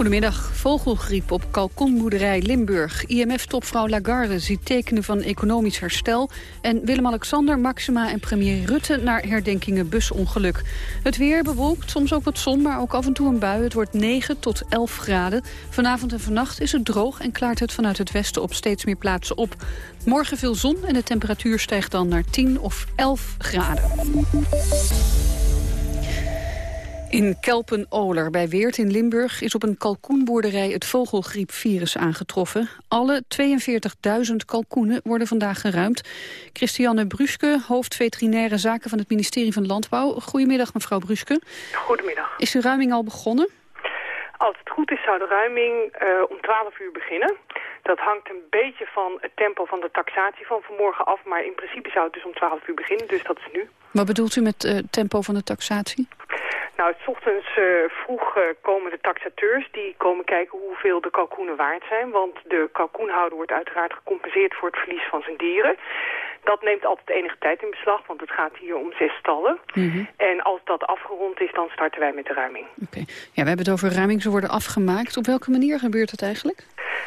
Goedemiddag. Vogelgriep op kalkoenboerderij Limburg. IMF-topvrouw Lagarde ziet tekenen van economisch herstel. En Willem-Alexander, Maxima en premier Rutte naar herdenkingen busongeluk. Het weer bewolkt, soms ook wat zon, maar ook af en toe een bui. Het wordt 9 tot 11 graden. Vanavond en vannacht is het droog en klaart het vanuit het westen op steeds meer plaatsen op. Morgen veel zon en de temperatuur stijgt dan naar 10 of 11 graden. In Kelpen-Oler bij Weert in Limburg is op een kalkoenboerderij het vogelgriepvirus aangetroffen. Alle 42.000 kalkoenen worden vandaag geruimd. Christiane Bruske, hoofd veterinaire zaken van het ministerie van Landbouw. Goedemiddag mevrouw Bruske. Goedemiddag. Is de ruiming al begonnen? Als het goed is zou de ruiming uh, om 12 uur beginnen. Dat hangt een beetje van het tempo van de taxatie van vanmorgen af. Maar in principe zou het dus om 12 uur beginnen, dus dat is nu. Wat bedoelt u met uh, tempo van de taxatie? Nou, s ochtends uh, vroeg uh, komen de taxateurs. Die komen kijken hoeveel de kalkoenen waard zijn. Want de kalkoenhouder wordt uiteraard gecompenseerd voor het verlies van zijn dieren. Dat neemt altijd enige tijd in beslag, want het gaat hier om zes stallen. Mm -hmm. En als dat afgerond is, dan starten wij met de ruiming. Oké. Okay. Ja, we hebben het over ruiming. Ze worden afgemaakt. Op welke manier gebeurt dat eigenlijk?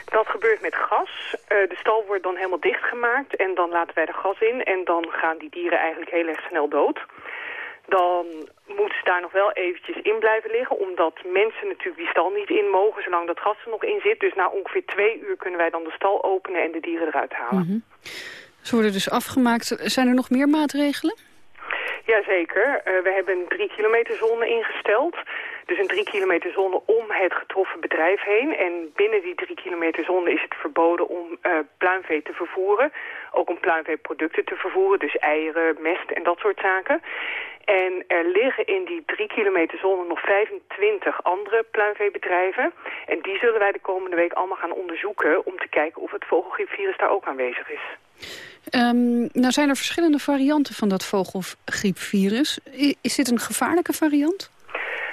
Dat gebeurt met gas. Uh, de stal wordt dan helemaal dichtgemaakt en dan laten wij er gas in. En dan gaan die dieren eigenlijk heel erg snel dood dan moeten ze daar nog wel eventjes in blijven liggen. Omdat mensen natuurlijk die stal niet in mogen zolang dat gas er nog in zit. Dus na ongeveer twee uur kunnen wij dan de stal openen en de dieren eruit halen. Mm -hmm. Ze worden dus afgemaakt. Zijn er nog meer maatregelen? Jazeker. Uh, we hebben een drie kilometer zone ingesteld. Dus een drie kilometer zone om het getroffen bedrijf heen. En binnen die drie kilometer zone is het verboden om uh, pluimvee te vervoeren. Ook om pluimveeproducten te vervoeren, dus eieren, mest en dat soort zaken. En er liggen in die drie kilometer zone nog 25 andere pluimveebedrijven. En die zullen wij de komende week allemaal gaan onderzoeken... om te kijken of het vogelgriepvirus daar ook aanwezig is. Um, nou zijn er verschillende varianten van dat vogelgriepvirus. Is dit een gevaarlijke variant?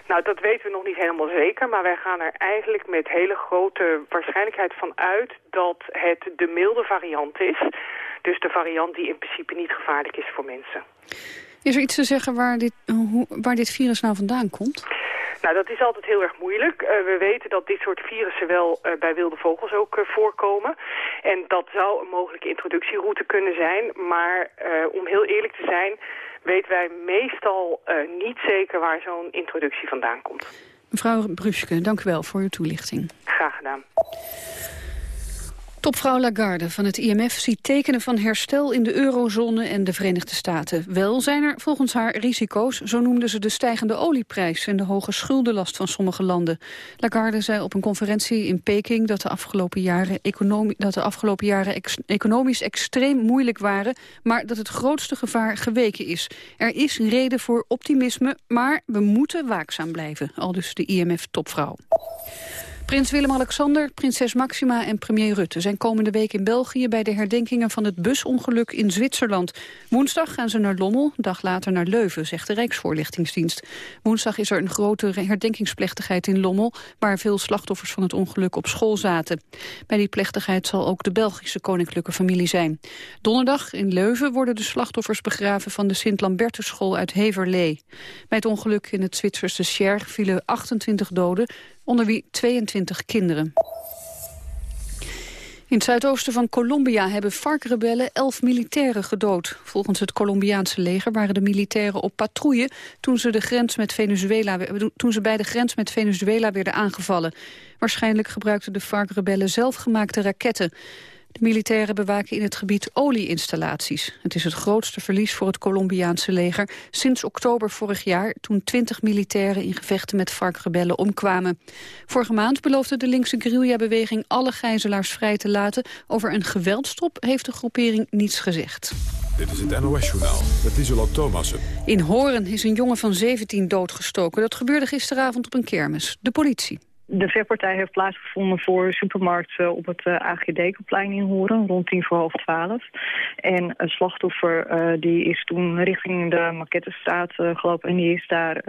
Nou, dat weten we nog niet helemaal zeker, maar wij gaan er eigenlijk met hele grote waarschijnlijkheid van uit dat het de milde variant is. Dus de variant die in principe niet gevaarlijk is voor mensen. Is er iets te zeggen waar dit, hoe, waar dit virus nou vandaan komt? Nou, dat is altijd heel erg moeilijk. Uh, we weten dat dit soort virussen wel uh, bij wilde vogels ook uh, voorkomen. En dat zou een mogelijke introductieroute kunnen zijn. Maar om heel eerlijk te zijn, weten wij meestal niet zeker waar zo'n introductie vandaan komt. Mevrouw Bruske, dank u wel voor uw toelichting. Graag gedaan. Topvrouw Lagarde van het IMF ziet tekenen van herstel in de eurozone en de Verenigde Staten. Wel zijn er volgens haar risico's, zo noemde ze de stijgende olieprijs en de hoge schuldenlast van sommige landen. Lagarde zei op een conferentie in Peking dat de afgelopen jaren, dat de afgelopen jaren economisch extreem moeilijk waren, maar dat het grootste gevaar geweken is. Er is reden voor optimisme, maar we moeten waakzaam blijven, al dus de IMF-topvrouw. Prins Willem-Alexander, prinses Maxima en premier Rutte... zijn komende week in België bij de herdenkingen van het busongeluk in Zwitserland. Woensdag gaan ze naar Lommel, dag later naar Leuven, zegt de Rijksvoorlichtingsdienst. Woensdag is er een grote herdenkingsplechtigheid in Lommel... waar veel slachtoffers van het ongeluk op school zaten. Bij die plechtigheid zal ook de Belgische koninklijke familie zijn. Donderdag in Leuven worden de slachtoffers begraven... van de Sint-Lambertusschool uit Heverlee. Bij het ongeluk in het Zwitserse Scher vielen 28 doden onder wie 22 kinderen. In het zuidoosten van Colombia hebben FARC-rebellen elf militairen gedood. Volgens het Colombiaanse leger waren de militairen op patrouille... toen ze, de grens met Venezuela, toen ze bij de grens met Venezuela werden aangevallen. Waarschijnlijk gebruikten de FARC-rebellen zelfgemaakte raketten. De militairen bewaken in het gebied olieinstallaties. Het is het grootste verlies voor het Colombiaanse leger sinds oktober vorig jaar... toen 20 militairen in gevechten met FARC-rebellen omkwamen. Vorige maand beloofde de linkse guerrilla-beweging alle gijzelaars vrij te laten. Over een geweldstop heeft de groepering niets gezegd. Dit is het NOS-journaal met Isola Thomassen. In Horen is een jongen van 17 doodgestoken. Dat gebeurde gisteravond op een kermis. De politie. De vechtpartij heeft plaatsgevonden voor supermarkt uh, op het uh, AGD-plein in Horen, rond tien voor half twaalf. En een slachtoffer uh, die is toen richting de Maquettestraat gelopen en die is daar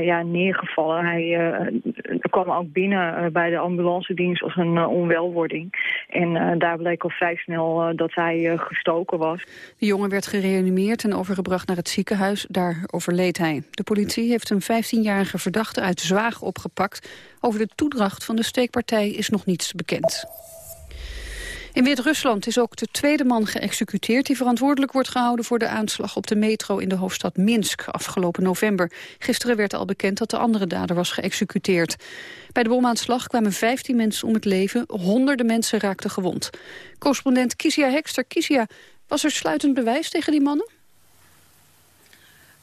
ja, neergevallen. Hij kwam ook binnen bij de ambulance dienst als een onwelwording. En daar bleek al vrij snel dat hij gestoken was. De jongen werd gereanimeerd en overgebracht naar het ziekenhuis. Daar overleed hij. De politie heeft een 15-jarige verdachte uit Zwaag opgepakt. Over de toedracht van de steekpartij is nog niets bekend. In Wit-Rusland is ook de tweede man geëxecuteerd... die verantwoordelijk wordt gehouden voor de aanslag op de metro in de hoofdstad Minsk afgelopen november. Gisteren werd al bekend dat de andere dader was geëxecuteerd. Bij de bomaanslag kwamen 15 mensen om het leven, honderden mensen raakten gewond. Correspondent Kisia Hekster. Kisia, was er sluitend bewijs tegen die mannen?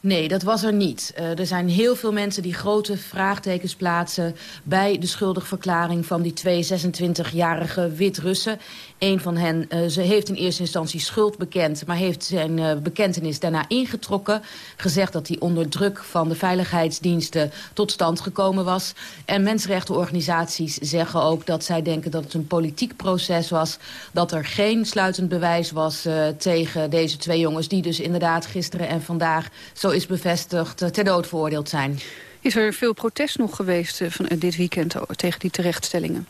Nee, dat was er niet. Uh, er zijn heel veel mensen die grote vraagtekens plaatsen... bij de schuldigverklaring van die twee 26-jarige Wit-Russen. Een van hen uh, ze heeft in eerste instantie schuld bekend... maar heeft zijn uh, bekentenis daarna ingetrokken. Gezegd dat hij onder druk van de veiligheidsdiensten tot stand gekomen was. En mensenrechtenorganisaties zeggen ook dat zij denken dat het een politiek proces was. Dat er geen sluitend bewijs was tegen deze twee jongens... die dus inderdaad gisteren en vandaag... Zo is bevestigd, eh, ter dood veroordeeld zijn. Is er veel protest nog geweest eh, van eh, dit weekend tegen die terechtstellingen?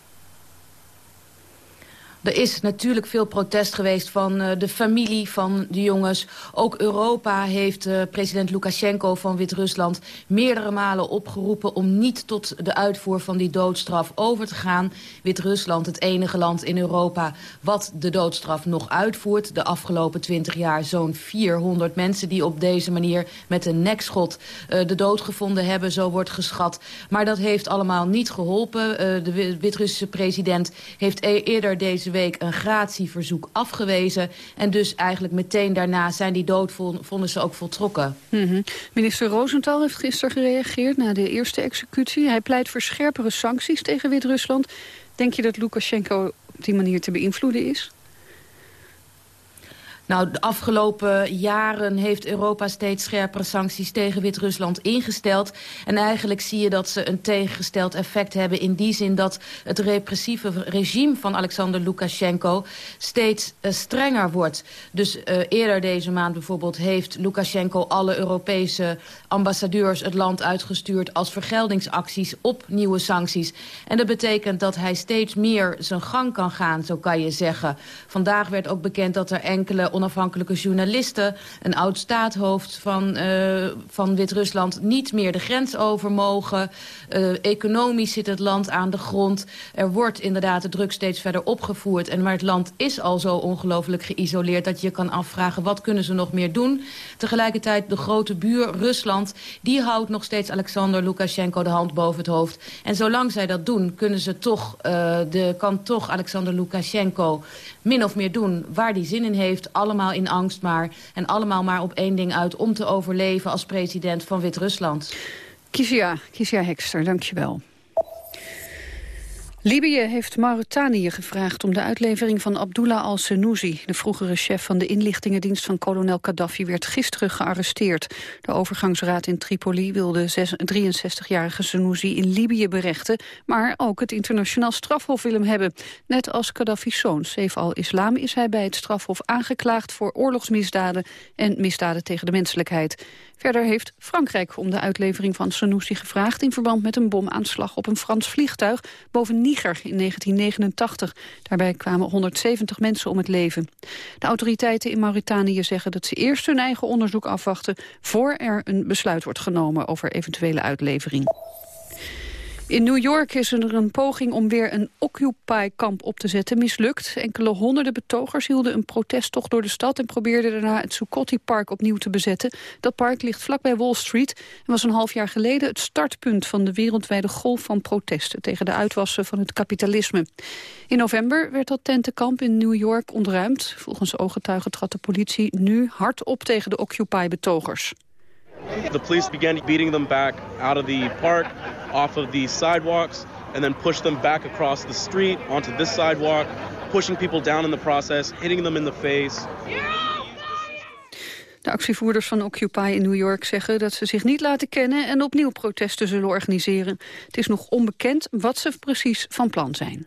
Er is natuurlijk veel protest geweest van uh, de familie van de jongens. Ook Europa heeft uh, president Lukashenko van Wit-Rusland meerdere malen opgeroepen om niet tot de uitvoer van die doodstraf over te gaan. Wit-Rusland, het enige land in Europa wat de doodstraf nog uitvoert. De afgelopen twintig jaar zo'n 400 mensen die op deze manier met een nekschot uh, de dood gevonden hebben, zo wordt geschat. Maar dat heeft allemaal niet geholpen. de Wit-Russische president heeft e eerder deze week een gratieverzoek afgewezen. En dus eigenlijk meteen daarna zijn die doodvonnissen ook voltrokken. Mm -hmm. Minister Rosenthal heeft gisteren gereageerd na de eerste executie. Hij pleit voor scherpere sancties tegen Wit-Rusland. Denk je dat Lukashenko op die manier te beïnvloeden is? Nou, de afgelopen jaren heeft Europa steeds scherpere sancties tegen Wit-Rusland ingesteld. En eigenlijk zie je dat ze een tegengesteld effect hebben... in die zin dat het repressieve regime van Alexander Lukashenko steeds uh, strenger wordt. Dus uh, eerder deze maand bijvoorbeeld heeft Lukashenko alle Europese ambassadeurs het land uitgestuurd... als vergeldingsacties op nieuwe sancties. En dat betekent dat hij steeds meer zijn gang kan gaan, zo kan je zeggen. Vandaag werd ook bekend dat er enkele onafhankelijke journalisten... een oud-staathoofd van, uh, van Wit-Rusland niet meer de grens over mogen. Uh, economisch zit het land aan de grond. Er wordt inderdaad de druk steeds verder opgevoerd. En maar het land is al zo ongelooflijk geïsoleerd... dat je kan afvragen wat kunnen ze nog meer doen. Tegelijkertijd de grote buur Rusland... die houdt nog steeds Alexander Lukashenko de hand boven het hoofd. En zolang zij dat doen, kunnen ze toch, uh, de, kan toch Alexander Lukashenko min of meer doen waar hij zin in heeft. Allemaal in angst maar. En allemaal maar op één ding uit om te overleven als president van Wit-Rusland. Kisia, Kisia Hekster, dankjewel. Libië heeft Mauritanië gevraagd om de uitlevering van Abdullah al-Senouzi. De vroegere chef van de inlichtingendienst van kolonel Gaddafi werd gisteren gearresteerd. De overgangsraad in Tripoli wilde 63-jarige Senouzi in Libië berechten... maar ook het internationaal strafhof wil hem hebben. Net als Gaddafi's zoon, Saif al-Islam, is hij bij het strafhof aangeklaagd... voor oorlogsmisdaden en misdaden tegen de menselijkheid. Verder heeft Frankrijk om de uitlevering van Senousi gevraagd... in verband met een bomaanslag op een Frans vliegtuig boven In 1989. Daarbij kwamen 170 mensen om het leven. De autoriteiten in Mauritanië zeggen dat ze eerst hun eigen onderzoek afwachten... voor er een besluit wordt genomen over eventuele uitlevering. In New York is er een poging om weer een Occupy-kamp op te zetten mislukt. Enkele honderden betogers hielden een protesttocht door de stad... en probeerden daarna het Zuccotti-park opnieuw te bezetten. Dat park ligt vlakbij Wall Street en was een half jaar geleden... het startpunt van de wereldwijde golf van protesten... tegen de uitwassen van het kapitalisme. In november werd dat tentenkamp in New York ontruimd. Volgens ooggetuigen trad de politie nu hard op tegen de Occupy-betogers. The police began beating them back out of the park, off of the sidewalks, and then pushed them back across the street onto this sidewalk, pushing people down in the process, hitting them in the face. De actievoerders van Occupy in New York zeggen dat ze zich niet laten kennen en opnieuw protesten zullen organiseren. Het is nog onbekend wat ze precies van plan zijn.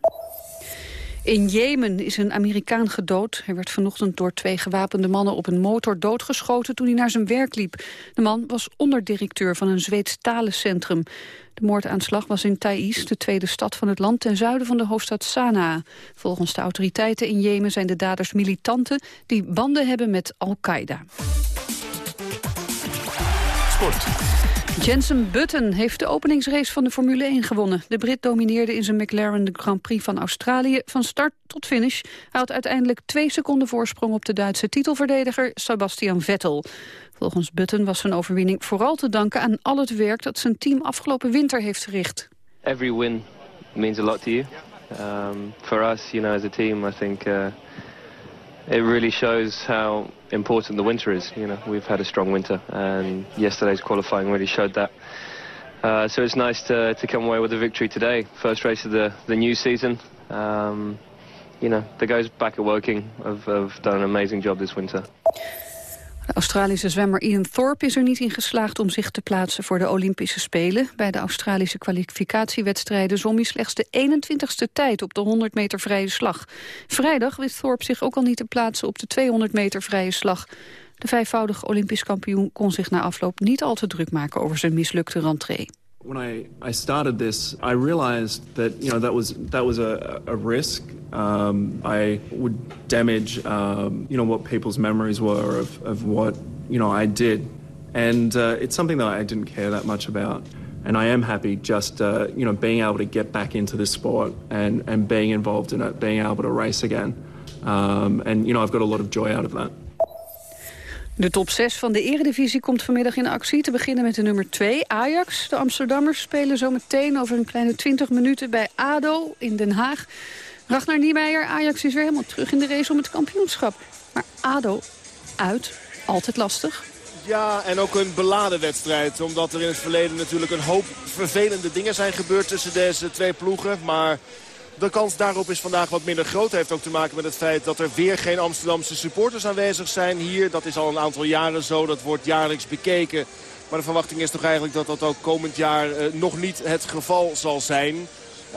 In Jemen is een Amerikaan gedood. Hij werd vanochtend door twee gewapende mannen op een motor doodgeschoten toen hij naar zijn werk liep. De man was onderdirecteur van een Zweeds talencentrum. De moordaanslag was in Taiz, de tweede stad van het land ten zuiden van de hoofdstad Sanaa. Volgens de autoriteiten in Jemen zijn de daders militanten die banden hebben met Al-Qaeda. Sport. Jensen Button heeft de openingsrace van de Formule 1 gewonnen. De Brit domineerde in zijn McLaren de Grand Prix van Australië van start tot finish. Hij had uiteindelijk twee seconden voorsprong op de Duitse titelverdediger Sebastian Vettel. Volgens Button was zijn overwinning vooral te danken aan al het werk dat zijn team afgelopen winter heeft verricht. Every win means a lot to you. Um, for us, you know, as a team, I think uh, it really shows how important the winter is. You know, we've had a strong winter, and yesterday's qualifying really showed that. Uh, so it's nice to, to come away with a victory today. First race of the, the new season. Um, you know, the guys back at working have, have done an amazing job this winter. De Australische zwemmer Ian Thorpe is er niet in geslaagd om zich te plaatsen voor de Olympische Spelen. Bij de Australische kwalificatiewedstrijden zwom hij slechts de 21ste tijd op de 100 meter vrije slag. Vrijdag wist Thorpe zich ook al niet te plaatsen op de 200 meter vrije slag. De vijfvoudige Olympisch kampioen kon zich na afloop niet al te druk maken over zijn mislukte rentree. When I, I started this, I realized that you know that was that was a, a risk. Um, I would damage um, you know what people's memories were of, of what you know I did, and uh, it's something that I didn't care that much about. And I am happy just uh, you know being able to get back into this sport and and being involved in it, being able to race again, um, and you know I've got a lot of joy out of that. De top 6 van de eredivisie komt vanmiddag in actie. Te beginnen met de nummer 2, Ajax. De Amsterdammers spelen zo meteen over een kleine 20 minuten bij ADO in Den Haag. Ragnar Niemeyer, Ajax is weer helemaal terug in de race om het kampioenschap. Maar ADO uit, altijd lastig. Ja, en ook een beladen wedstrijd. Omdat er in het verleden natuurlijk een hoop vervelende dingen zijn gebeurd tussen deze twee ploegen. Maar de kans daarop is vandaag wat minder groot. heeft ook te maken met het feit dat er weer geen Amsterdamse supporters aanwezig zijn hier. Dat is al een aantal jaren zo. Dat wordt jaarlijks bekeken. Maar de verwachting is toch eigenlijk dat dat ook komend jaar uh, nog niet het geval zal zijn.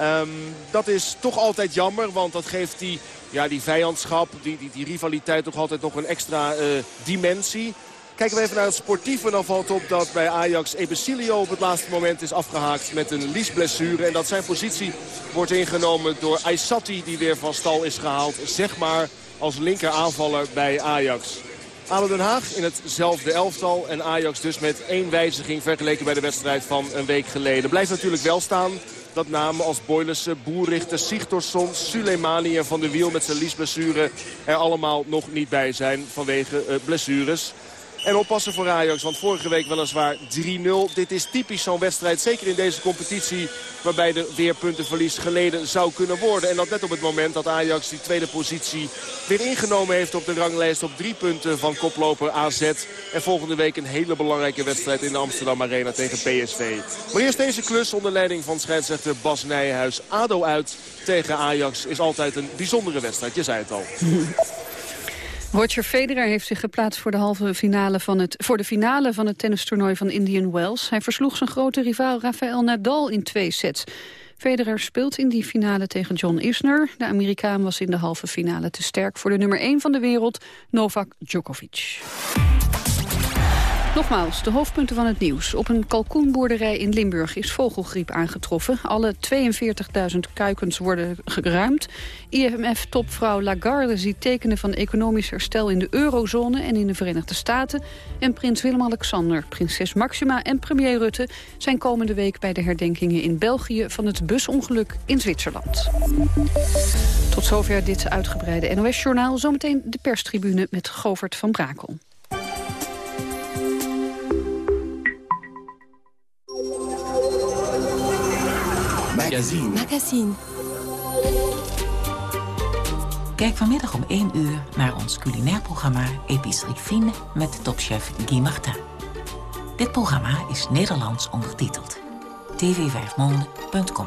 Um, dat is toch altijd jammer, want dat geeft die, ja, die vijandschap, die, die, die rivaliteit toch altijd nog een extra uh, dimensie. Kijken we even naar het sportieve. Dan valt op dat bij Ajax Ebesilio op het laatste moment is afgehaakt met een liesblessure. En dat zijn positie wordt ingenomen door Aysati die weer van stal is gehaald. Zeg maar als linker aanvaller bij Ajax. ADO Den Haag in hetzelfde elftal. En Ajax dus met één wijziging vergeleken bij de wedstrijd van een week geleden. Blijft natuurlijk wel staan dat namen als Boylissen, Boerrichter, Sigtorsson, Suleimani en Van der Wiel met zijn liesblessure er allemaal nog niet bij zijn vanwege uh, blessures. En oppassen voor Ajax, want vorige week weliswaar 3-0. Dit is typisch zo'n wedstrijd, zeker in deze competitie... waarbij de weerpuntenverlies geleden zou kunnen worden. En dat net op het moment dat Ajax die tweede positie weer ingenomen heeft... op de ranglijst op drie punten van koploper AZ. En volgende week een hele belangrijke wedstrijd in de Amsterdam Arena tegen PSV. Maar eerst deze klus onder leiding van scheidsrechter Bas Nijhuis. ADO uit tegen Ajax is altijd een bijzondere wedstrijd, je zei het al. Roger Federer heeft zich geplaatst voor de, halve finale van het, voor de finale van het tennistoernooi van Indian Wells. Hij versloeg zijn grote rivaal Rafael Nadal in twee sets. Federer speelt in die finale tegen John Isner. De Amerikaan was in de halve finale te sterk voor de nummer 1 van de wereld, Novak Djokovic. Nogmaals, de hoofdpunten van het nieuws. Op een kalkoenboerderij in Limburg is vogelgriep aangetroffen. Alle 42.000 kuikens worden geruimd. IMF-topvrouw Lagarde ziet tekenen van economisch herstel in de eurozone en in de Verenigde Staten. En prins Willem-Alexander, prinses Maxima en premier Rutte zijn komende week bij de herdenkingen in België van het busongeluk in Zwitserland. Tot zover dit uitgebreide NOS-journaal. Zometeen de perstribune met Govert van Brakel. Magazine. Magazine. Kijk vanmiddag om 1 uur naar ons culinair programma Epicerie Fine met topchef Guy Martin. Dit programma is Nederlands ondertiteld. tv5monde.com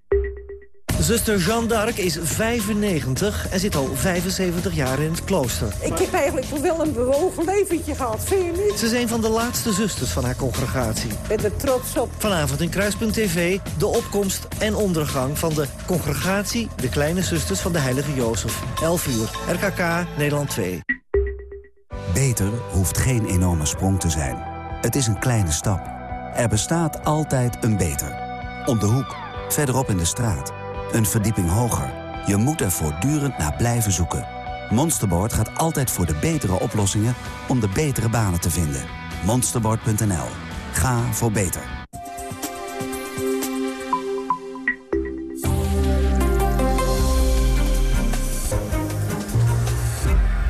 Zuster Jeanne d'Arc is 95 en zit al 75 jaar in het klooster. Ik heb eigenlijk wel een bewogen leventje gehad, vind je niet? Ze is een van de laatste zusters van haar congregatie. Ik ben er trots op. Vanavond in Kruispunt TV de opkomst en ondergang van de congregatie... de kleine zusters van de heilige Jozef. 11 uur, RKK, Nederland 2. Beter hoeft geen enorme sprong te zijn. Het is een kleine stap. Er bestaat altijd een beter. Om de hoek, verderop in de straat. Een verdieping hoger. Je moet er voortdurend naar blijven zoeken. Monsterboard gaat altijd voor de betere oplossingen om de betere banen te vinden. Monsterboard.nl. Ga voor beter.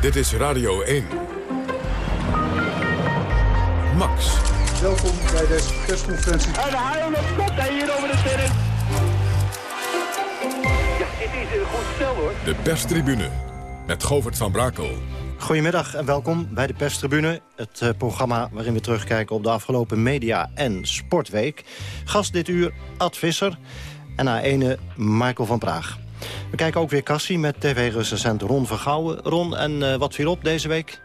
Dit is Radio 1. Max. Welkom bij deze persconferentie. En de haal komt hij hier over de terrein. Een goed hoor. De perstribune met Govert van Brakel. Goedemiddag en welkom bij de Perstribune. Het uh, programma waarin we terugkijken op de afgelopen media- en sportweek. Gast dit uur Ad Visser en haar ene Michael van Praag. We kijken ook weer Cassie met tv-recensent Ron Vergouwen. Ron, en uh, wat viel op deze week?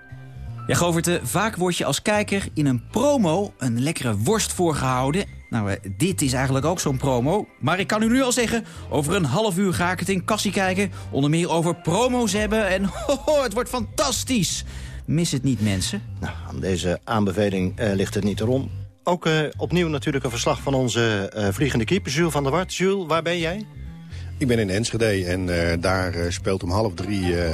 Ja, Goverte, vaak word je als kijker in een promo een lekkere worst voorgehouden. Nou, eh, dit is eigenlijk ook zo'n promo. Maar ik kan u nu al zeggen, over een half uur ga ik het in Cassie kijken. Onder meer over promo's hebben en hoho, het wordt fantastisch. Mis het niet, mensen? Nou, aan deze aanbeveling uh, ligt het niet erom. Ook uh, opnieuw natuurlijk een verslag van onze vliegende keeper, Jules van der Wart. Jules, waar ben jij? Ik ben in Enschede en uh, daar uh, speelt om half drie uh,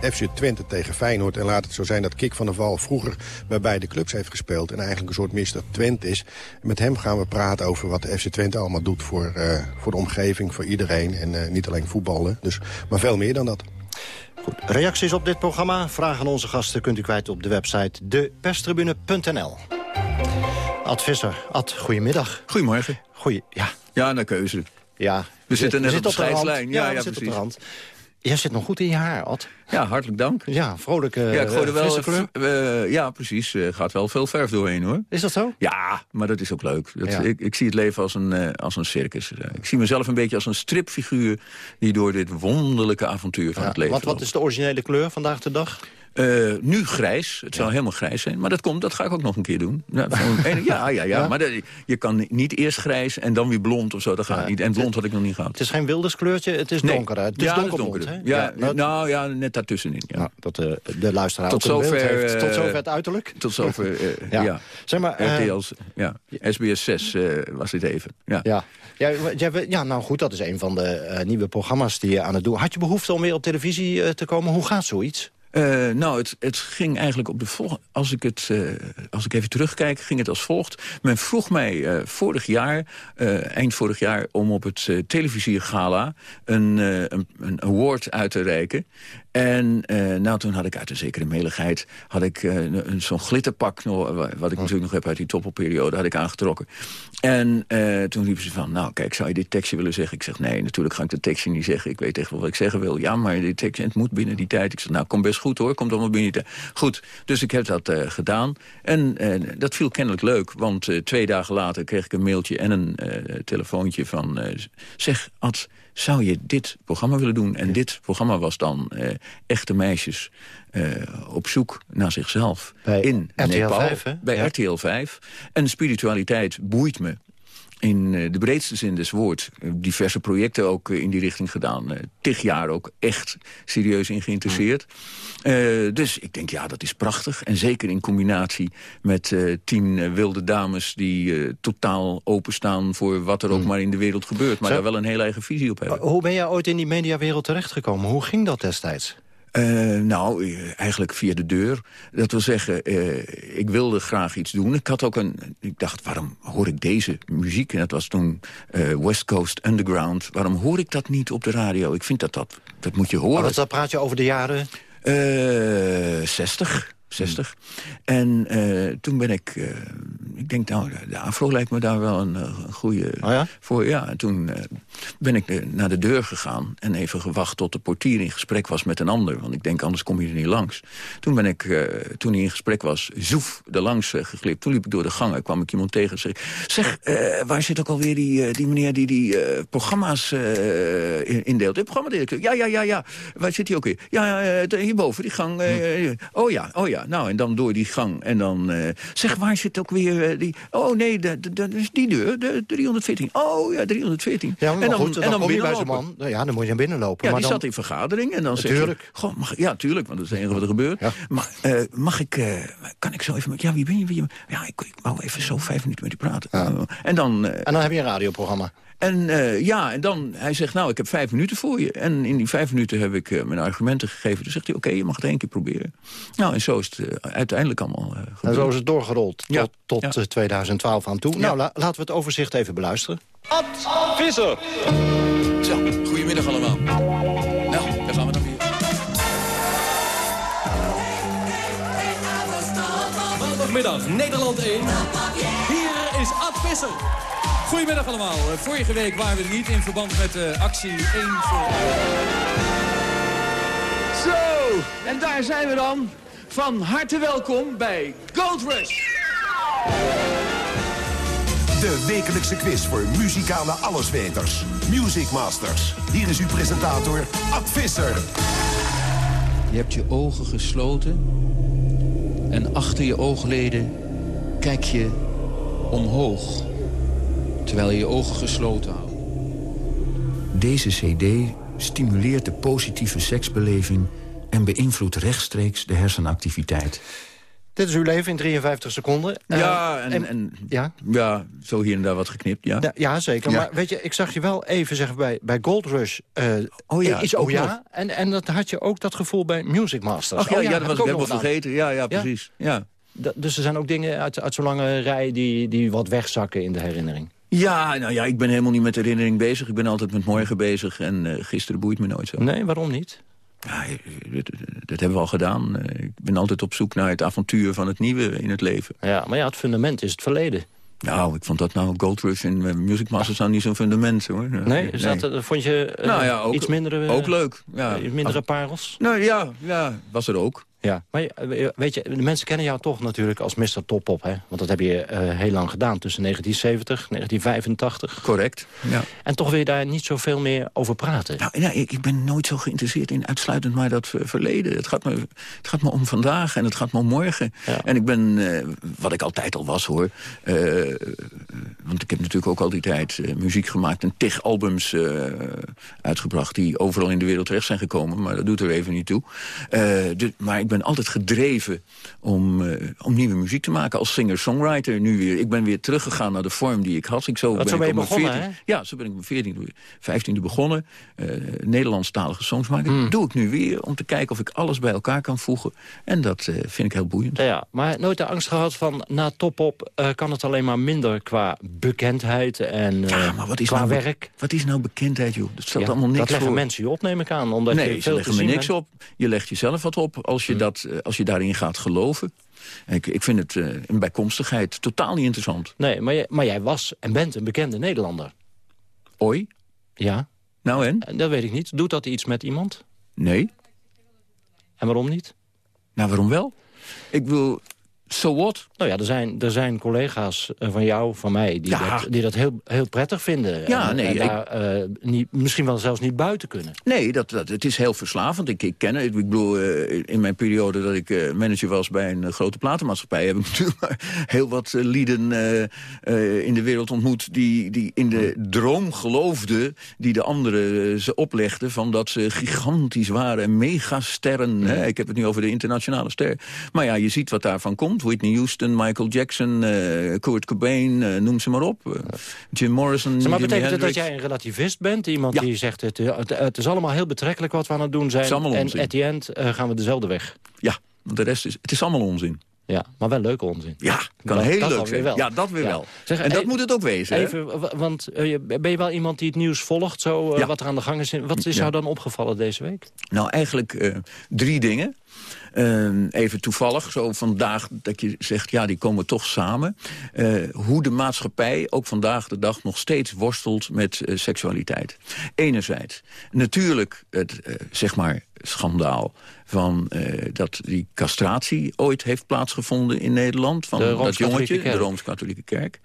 FC Twente tegen Feyenoord. En laat het zo zijn dat Kik van der Val vroeger bij beide clubs heeft gespeeld. En eigenlijk een soort Mr. Twente is. En met hem gaan we praten over wat de FC Twente allemaal doet voor, voor de omgeving, voor iedereen. En niet alleen voetballen, dus, maar veel meer dan dat. Goed. Reacties op dit programma, vragen aan onze gasten... kunt u kwijt op de website deperstribune.nl. Ad Visser. Ad, goedemiddag. Goedemorgen. Goeie, ja. Ja, naar keuze. Ja, we zitten net op de scheidslijn. Ja, ja, precies. op de rand. Jij zit nog goed in je haar, Ad. Ja, hartelijk dank. Ja, vrolijke, ja, ik gooi er wel, kleur. Uh, ja, precies. Er uh, gaat wel veel verf doorheen, hoor. Is dat zo? Ja, maar dat is ook leuk. Dat, ja. ik, ik, zie het leven als een, uh, als een circus. ik zie mezelf een beetje als een stripfiguur... die door dit wonderlijke avontuur van ja, het leven wat, wat is de originele kleur vandaag de dag? Uh, nu grijs. Het zal helemaal grijs zijn. Maar dat komt, dat ga ik ook nog een keer doen. Ja, ja, ja, ja, ja. Maar dat, je kan niet eerst grijs en dan weer blond of zo. Dat gaat niet. En blond had ik nog niet gehad. Het is geen wilderskleurtje, het is nee. donkerder. Het is donkerblond? Ja, dat... nou ja, net daartussenin. Ja. Nou, dat uh, de luisteraar tot zover, heeft. Tot zover het uiterlijk? Tot zover, ja. Zeg maar, RTL's, ja. SBS 6 was dit even. Ja. Ja. Ja, ja, nou goed, dat is een van de nieuwe programma's die je aan het doen. Had je behoefte om weer op televisie te komen? Hoe gaat zoiets? Uh, nou, het, het ging eigenlijk op de volgende... Als ik, het, uh, als ik even terugkijk, ging het als volgt. Men vroeg mij uh, vorig jaar, eind vorig jaar... om op het televisiergala een, een, een award uit te reiken. En uh, nou, toen had ik uit een zekere meligheid... had ik uh, zo'n glitterpak, nog, wat ik natuurlijk nog heb uit die toppelperiode... had ik aangetrokken. En uh, toen riepen ze van, nou kijk, zou je dit tekstje willen zeggen? Ik zeg, nee, natuurlijk ga ik dat tekstje niet zeggen. Ik weet echt wel wat ik zeggen wil. Ja, maar dit tekstje, het moet binnen die tijd. Ik zeg, nou, kom best goed hoor, komt allemaal binnen die tijd. Goed, dus ik heb dat gedaan. En dat viel kennelijk leuk, want twee dagen later kreeg ik een mailtje... en een telefoontje van, zeg, Ad zou je dit programma willen doen? En dit programma was dan uh, echte meisjes uh, op zoek naar zichzelf. Bij in RTL Nepal, 5, hè? Bij ja. RTL 5. En spiritualiteit boeit me. In uh, de breedste zin des woord. Diverse projecten ook in die richting gedaan. tig jaar ook echt serieus in geïnteresseerd. dus ik denk, ja, dat is prachtig. En zeker in combinatie met tien wilde dames... die totaal openstaan voor wat er ook Hmm. maar in de wereld gebeurt. Maar Zo- daar wel een hele eigen visie op hebben. Hoe ben jij ooit in die mediawereld terechtgekomen? Hoe ging dat destijds? Uh, nou, uh, eigenlijk via de deur. Dat wil zeggen, uh, ik wilde graag iets doen. Ik had ook een... Ik dacht, waarom hoor ik deze muziek? En dat was toen West Coast Underground. Waarom hoor ik dat niet op de radio? Ik vind dat dat... Dat moet je horen. Oh, dat praat je over de jaren... 60. 60. En uh, toen ben ik... Uh, ik denk, nou, de afro lijkt me daar wel een, een goede oh ja? voor. Ja, en toen uh, ben ik naar de deur gegaan... en even gewacht tot de portier in gesprek was met een ander. Want ik denk, anders kom je er niet langs. Toen ben ik, toen hij in gesprek was, zoef er langs geglipt. Toen liep ik door de gang en kwam ik iemand tegen en zei... Zeg, waar zit ook alweer die, die meneer die die programma's indeelt? In programma Ja, ja, ja, ja. Waar zit hij ook weer? Ja, hierboven, die gang. Oh ja, oh ja nou, en dan door die gang. En dan, uh, zeg, waar zit ook weer uh, die... Oh, nee, dat is die deur, de 314. Oh, ja, 314. Ja, maar en dan, goed, en dan, dan kom je bij zo'n man. Ja, dan moet je naar binnen lopen. Ja, maar die dan... zat in vergadering. En dan. Zeg je, goh, mag, ja, tuurlijk, want dat is het enige wat er gebeurt. Ja. Maar uh, mag ik... kan ik zo even... Met, ja, wie ben je? Wie, ja, ik, ik wou even zo vijf minuten met u praten. Ja. en dan... en dan heb je een radioprogramma. En uh, ja, en dan, hij zegt, nou, ik heb vijf minuten voor je. En in die vijf minuten heb ik uh, mijn argumenten gegeven. Dan zegt hij, oké, okay, je mag het één keer proberen. Nou, en zo is het uh, uiteindelijk allemaal gebeurd. En zo is het doorgerold ja. tot, tot ja. 2012 aan toe. Ja. Nou, la laten we het overzicht even beluisteren. Ad Visser. Zo, goedemiddag allemaal. Nou, daar gaan we dan weer. Maandagmiddag, Nederland 1. Hier is Ad Visser. Goedemiddag allemaal. Vorige week waren we er niet in verband met de actie 1 voor... Zo, en daar zijn we dan. Van harte welkom bij Gold Rush. De wekelijkse quiz voor muzikale allesweters. Music Masters. Hier is uw presentator, Ad Visser. Je hebt je ogen gesloten. En achter je oogleden kijk je omhoog terwijl je je ogen gesloten houdt. Deze cd stimuleert de positieve seksbeleving... en beïnvloedt rechtstreeks de hersenactiviteit. Dit is uw leven in 53 seconden. Ja, Uh, en, en, en, ja? ja, zo hier en daar wat geknipt, ja. Ja, ja zeker. Ja. Maar weet je, ik zag je wel even zeggen bij, bij Gold Rush... Uh, oh ja, is ook ook ja. En, en dat had je ook dat gevoel bij Music Masters. Ach ja, oh, ja, dat was ik helemaal vergeten. Ja, ja, precies. Ja. D dus er zijn ook dingen uit, uit zo'n lange rij die, die wat wegzakken in de herinnering. Ja, nou ja, ik ben helemaal niet met herinnering bezig. Ik ben altijd met morgen bezig en uh, gisteren boeit me nooit zo. Nee, waarom niet? Ja, dat, dat, hebben we al gedaan. Ik ben altijd op zoek naar het avontuur van het nieuwe in het leven. Ja, maar ja, het fundament is het verleden. Nou, ik vond dat nou Gold Rush en Music Masters nou niet zo'n fundament, hoor. Nee, is dat, vond je uh, nou ja, ook, iets minder... ook leuk, ja. Mindere parels? Nou ja, ja, was er ook. Ja, maar weet je, de mensen kennen jou toch natuurlijk als Mr. Top-Op, hè? Want dat heb je uh, heel lang gedaan, tussen 1970 1985. Correct, ja. En toch wil je daar niet zoveel meer over praten. Nou, ja, ik, ik ben nooit zo geïnteresseerd in uitsluitend maar dat verleden. Het gaat me, het gaat me om vandaag en het gaat me om morgen. Ja. En ik ben, uh, wat ik altijd al was, hoor... Uh, want ik heb natuurlijk ook al die tijd muziek gemaakt... en tig albums uitgebracht die overal in de wereld terecht zijn gekomen. Maar dat doet er even niet toe. De, maar ik ben altijd gedreven om, uh, om nieuwe muziek te maken als singer-songwriter. Nu weer. Ik ben weer teruggegaan naar de vorm die ik had. Ik zo, ben zo ben ik op begonnen, 14, Ja, zo ben ik op mijn 14e, 15e begonnen. Uh, Nederlandstalige songs maken. Mm. doe ik nu weer om te kijken of ik alles bij elkaar kan voegen. En dat uh, vind ik heel boeiend. Ja, maar nooit de angst gehad van na top-op kan het alleen maar minder qua bekendheid en ja, maar wat is qua nou werk. Wat is nou bekendheid, joh? Dat stelt ja, allemaal niks dat leggen voor. mensen je op, neem ik aan. Omdat nee, je ze leggen me niks bent. op. Je legt jezelf wat op als je, mm. Dat, als je daarin gaat geloven. Ik, ik vind het uh, een bijkomstigheid totaal niet interessant. Nee, maar, je, maar jij was en bent een bekende Nederlander. Oi? Ja. Nou en? Dat weet ik niet. Doet dat iets met iemand? Nee. En waarom niet? Nou, waarom wel? Ik wil... So what? Nou ja, er zijn, er zijn collega's van jou, van mij, die Ja. dat, die dat heel, heel prettig vinden. Ja, en, nee, en ik- daar eh, niet, misschien wel zelfs niet buiten kunnen. Nee, dat, dat, het is heel verslavend. Ik, ik ken het. Ik bedoel, eh, in mijn periode dat ik eh, manager was bij een eh, grote platenmaatschappij... heb ik natuurlijk maar heel wat eh, lieden eh, eh, in de wereld ontmoet... Die, die in de droom geloofden die de anderen eh, ze oplegden... van dat ze gigantisch waren en megasterren. Hè? Ik heb het nu over de internationale ster. Maar ja, je ziet wat daarvan komt. Whitney Houston, Michael Jackson, eh, Kurt Cobain, eh, noem ze maar op. Eh, Jim Morrison, Zeg maar Jimi betekent het dat jij een relativist bent? Iemand die zegt, het, het, het is allemaal heel betrekkelijk wat we aan het doen zijn. Het is allemaal en at the end gaan we dezelfde weg. Ja, want de rest is... Het is allemaal onzin. Ja, maar wel leuke onzin. Ja, kan Dat- heel dat leuk zijn. wel. Ja, dat weer Ja. wel. Zeg, en dat even- moet het ook wezen. hè? Even, wa- want eh, ben je wel iemand die het nieuws volgt, zo, eh, Ja. wat er aan de gang is? Wat is jou dan opgevallen deze week? Nou, eigenlijk eh, drie dingen. Eh, even toevallig, zo vandaag dat je zegt, ja, die komen toch samen. Eh, hoe de maatschappij ook vandaag de dag nog steeds worstelt met eh, seksualiteit. Enerzijds, natuurlijk het, eh, zeg maar, schandaal van eh, dat die castratie ooit heeft plaatsgevonden in Nederland. Van De dat jongetje, de Kerk. Rooms-Katholieke Kerk.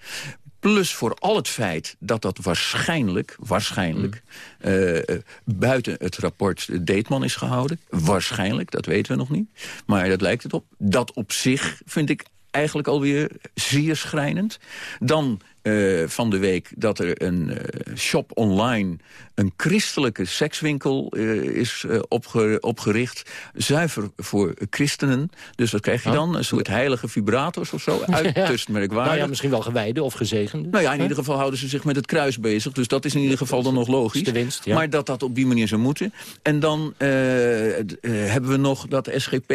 Plus voor al het feit dat dat waarschijnlijk, waarschijnlijk... Mm. eh, eh, buiten het rapport Deetman is gehouden. Waarschijnlijk, dat weten we nog niet. Maar dat lijkt het op. Dat op zich vind ik eigenlijk alweer zeer schrijnend. Dan eh, van de week dat er een eh, shop online... een christelijke sekswinkel eh, is opge- opgericht. Zuiver voor christenen. Dus wat krijg je Oh. dan? Een soort heilige vibrators of zo? Uiterst merkwaardig. Nou ja, misschien wel gewijde of gezegende. Nou ja, in ieder geval houden ze zich met het kruis bezig. Dus dat is in ieder geval dan nog logisch. de winst, ja. Maar dat dat op die manier zou moeten. En dan hebben we nog dat de SGP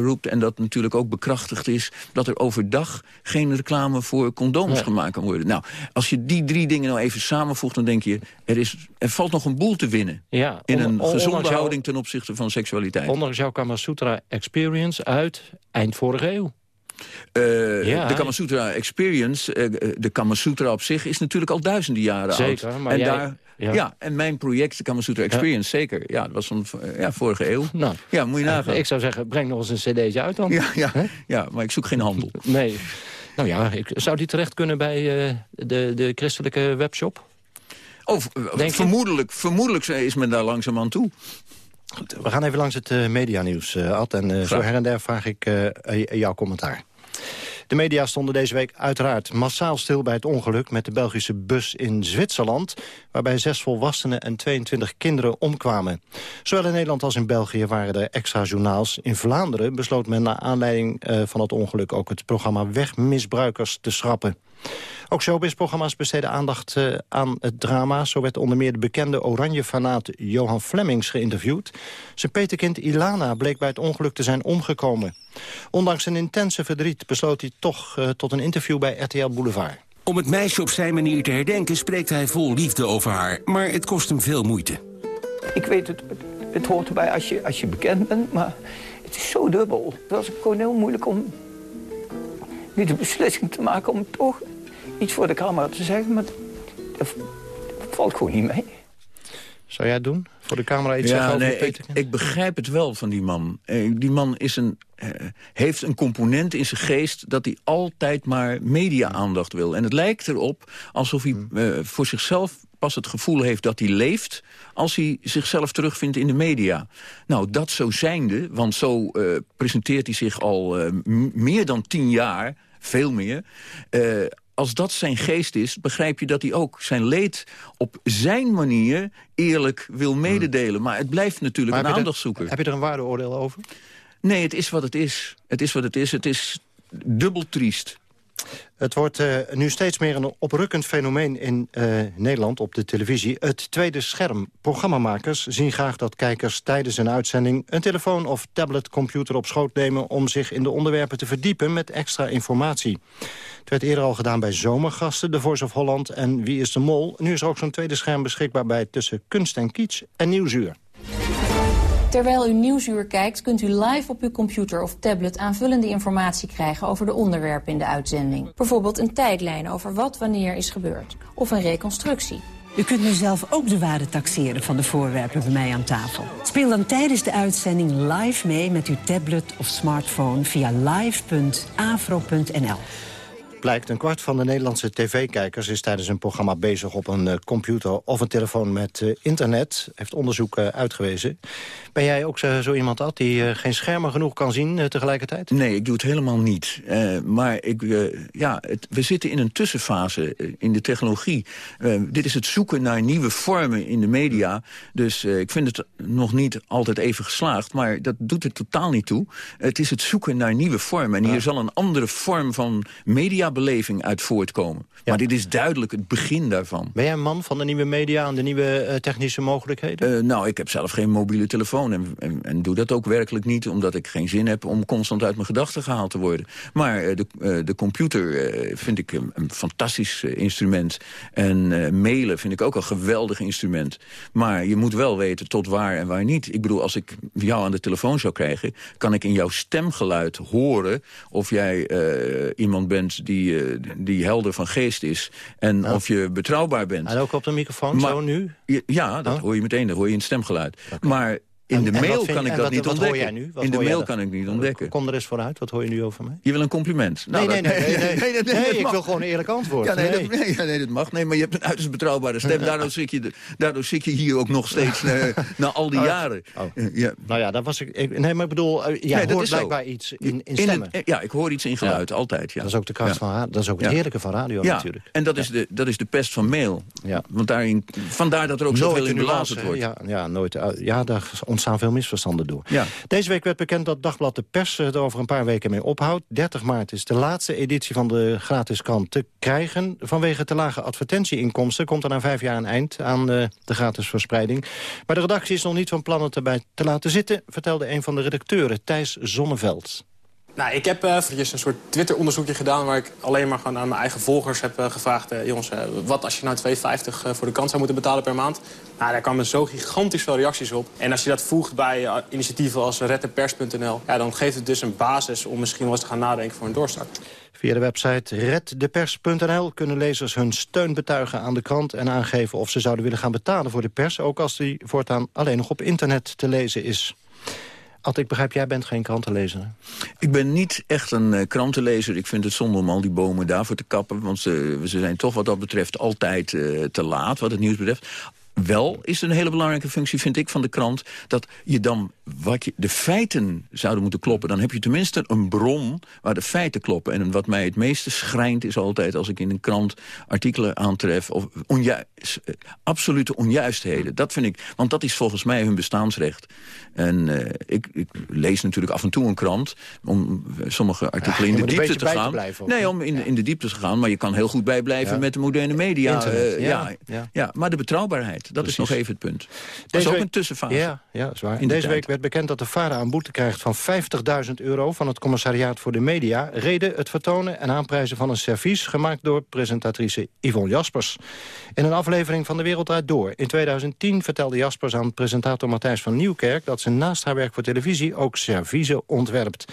roept... en dat natuurlijk ook bekrachtigd is... dat er overdag geen reclame voor condooms Ja. gemaakt kan worden. Nou, als je die drie dingen nou even samenvoegt... dan denk je, er, is, er valt nog een boel te winnen... Ja, in een gezonde houding ten opzichte van seksualiteit. Ondanks jouw Kama Sutra Experience uit eind vorige eeuw. Eh, Ja. de Kama Sutra Experience, eh, de Kama Sutra op zich... is natuurlijk al duizenden jaren Zeker, oud. maar en jij- daar, ja. ja. en mijn project, de Kama Sutra Experience, zeker. Ja, dat was van eh, ja, vorige eeuw. Nou, ja, moet je nagaan. Ik zou zeggen, breng nog eens een cd'tje uit dan. Ja, ja, ja, maar ik zoek geen handel. Nee. Nou ja, ik, zou die terecht kunnen bij eh, de, de christelijke webshop? Oh, v- Denk je? vermoedelijk, vermoedelijk is men daar langzaam aan toe. We gaan even langs het eh, medianieuws, eh Ad. En eh, zo her en der vraag ik eh, eh, jouw commentaar. De media stonden deze week uiteraard massaal stil bij het ongeluk... met de Belgische bus in Zwitserland... waarbij zes volwassenen en 22 kinderen omkwamen. Zowel in Nederland als in België waren er extra journaals. In Vlaanderen besloot men naar aanleiding eh, van het ongeluk... ook het programma Wegmisbruikers te schrappen. Ook showbiz-programma's besteden aandacht eh, aan het drama. Zo werd onder meer de bekende oranje-fanaat Johan Flemings geïnterviewd. Zijn peterkind Ilana bleek bij het ongeluk te zijn omgekomen. Ondanks een intense verdriet besloot hij toch eh, tot een interview bij RTL Boulevard. Om het meisje op zijn manier te herdenken spreekt hij vol liefde over haar. Maar het kost hem veel moeite. Ik weet het, het, het hoort erbij als je, als je bekend bent, maar het is zo dubbel. Het was gewoon heel moeilijk om nu de beslissing te maken om toch iets voor de camera te zeggen, maar dat, valt gewoon niet mee. Zou jij het doen? Voor de camera iets zeggen Ja, over nee, ik, ik begrijp het wel van die man. Eh, die man is een, eh, heeft een component in zijn geest... dat hij altijd maar media-aandacht wil. En het lijkt erop alsof hij Hmm. eh, voor zichzelf pas het gevoel heeft dat hij leeft... als hij zichzelf terugvindt in de media. Nou, dat zo zijnde, want zo eh, presenteert hij zich al eh, meer dan tien jaar... veel meer... eh, als dat zijn geest is, begrijp je dat hij ook zijn leed op zijn manier eerlijk wil mededelen. Maar het blijft natuurlijk Hmm. Maar een er- aandachtzoeker. Heb je er een waardeoordeel over? Nee, het is wat het is. Het is wat het is. Het is dubbel triest. Het wordt eh, nu steeds meer een oprukkend fenomeen in eh, Nederland op de televisie. Het tweede scherm. Programmamakers zien graag dat kijkers tijdens een uitzending... een telefoon of tabletcomputer op schoot nemen... om zich in de onderwerpen te verdiepen met extra informatie. Het werd eerder al gedaan bij Zomergasten, The Voice of Holland en Wie is de Mol. Nu is er ook zo'n tweede scherm beschikbaar bij Tussen Kunst en Kitsch en Nieuwsuur. Terwijl u Nieuwsuur kijkt, kunt u live op uw computer of tablet aanvullende informatie krijgen over de onderwerpen in de uitzending. Bijvoorbeeld een tijdlijn over wat wanneer is gebeurd. Of een reconstructie. U kunt nu zelf ook de waarde taxeren van de voorwerpen bij mij aan tafel. Speel dan tijdens de uitzending live mee met uw tablet of smartphone via live.afro.nl. Blijkt, een kwart van de Nederlandse tv-kijkers... is tijdens een programma bezig op een eh, computer of een telefoon met eh, internet. Heeft onderzoek eh, uitgewezen. Ben jij ook zo, zo iemand, Ad, die geen schermen genoeg kan zien tegelijkertijd? Nee, ik doe het helemaal niet. Maar ik, ja, het, we zitten in een tussenfase in de technologie. Dit is het zoeken naar nieuwe vormen in de media. Dus ik vind het nog niet altijd even geslaagd. Maar dat doet het totaal niet toe. Het is het zoeken naar nieuwe vormen. En hier zal een andere vorm van media beleving uit voortkomen. Maar dit is duidelijk het begin daarvan. Ben jij een man van de nieuwe media en de nieuwe eh, technische mogelijkheden? Uh, nou, ik heb zelf geen mobiele telefoon en, en, en, doe dat ook werkelijk niet... omdat ik geen zin heb om constant uit mijn gedachten gehaald te worden. Maar uh, de, de computer vind ik een, een fantastisch instrument. En mailen vind ik ook een geweldig instrument. Maar je moet wel weten tot waar en waar niet. Ik bedoel, als ik jou aan de telefoon zou krijgen... kan ik in jouw stemgeluid horen of jij iemand bent die, die helder van geest is... en of je betrouwbaar bent. En ook op de microfoon, zo nu? Ja, dat hoor je meteen, dat hoor je in het stemgeluid. Maar in de mail kan ik dat niet ontdekken. in de mail kan ik niet ontdekken. Kom er eens vooruit, wat hoor je nu over mij? Je wil een compliment. Nou, nee, nee, nee, nee, nee, nee, ik wil gewoon een eerlijk antwoord. Ja, nee, Dat, nee, dat mag. Nee, maar je hebt een uiterst betrouwbare stem. Daardoor zit je, daardoor zit je hier ook nog steeds uh, na al die jaren. Oh. Ja. Nou ja, dat was ik... Nee, maar ik bedoel, uh, jij hoort blijkbaar iets in, in stemmen. Ja, ik hoor iets in geluid, altijd. Ja. Dat is ook de kracht van Dat is ook het heerlijke van radio natuurlijk. en dat is, de, dat is de pest van mail. Ja. Want daarin, vandaar dat er ook zoveel in belazerd wordt. Ja, nooit. Ja, daar ontstaan veel misverstanden door. Ja. Deze week werd bekend dat Dagblad de Pers er over een paar weken mee ophoudt. 30 maart is de laatste editie van de gratis krant te krijgen. Vanwege te lage advertentieinkomsten komt er na vijf jaar een eind aan de, de gratis verspreiding. Maar de redactie is nog niet van plan het erbij te laten zitten... vertelde een van de redacteuren, Thijs Zonneveld. Nou, ik heb uh, eventjes een soort Twitter-onderzoekje gedaan... waar ik alleen maar gewoon aan mijn eigen volgers heb uh, gevraagd... Uh, jongens, wat als je nou 2,50 voor de kant zou moeten betalen per maand? Nou, daar kwamen zo gigantisch veel reacties op. En als je dat voegt bij initiatieven als reddepers.nl... Ja, dan geeft het dus een basis om misschien wel eens te gaan nadenken voor een doorstart. Via de website reddepers.nl kunnen lezers hun steun betuigen aan de krant... en aangeven of ze zouden willen gaan betalen voor de pers... ook als die voortaan alleen nog op internet te lezen is. Ad, ik begrijp, jij bent geen krantenlezer. Ik ben niet echt een uh, krantenlezer. Ik vind het zonde om al die bomen daarvoor te kappen. Want ze, ze zijn toch wat dat betreft altijd uh, te laat, wat het nieuws betreft. Wel is een hele belangrijke functie, vind ik, van de krant... dat je dan wat je, de feiten zouden moeten kloppen. Dan heb je tenminste een bron waar de feiten kloppen. En wat mij het meeste schrijnt is altijd als ik in een krant artikelen aantref... of onjuist, eh, absolute onjuistheden. Dat vind ik, want dat is volgens mij hun bestaansrecht. En uh, ik, ik, lees natuurlijk af en toe een krant... om sommige artikelen in de diepte te gaan. Te nee, om in, in de diepte te gaan. Maar je kan heel goed bijblijven ja. met de moderne media. Internet, uh, ja. Ja. maar de betrouwbaarheid, dat Precies. is nog even het punt. Dat Deze is ook week, een tussenfase. Ja, ja zwaar. In deze week werd bekend dat de vader aan boete krijgt van 50.000 euro... van het commissariaat voor de media. Reden het vertonen en aanprijzen van een servies... gemaakt door presentatrice Yvonne Jaspers. In een aflevering van De Wereld Draait Door. In 2010 vertelde Jaspers aan presentator Matthijs van Nieuwkerk... dat ze naast haar werk voor televisie ook serviezen ontwerpt.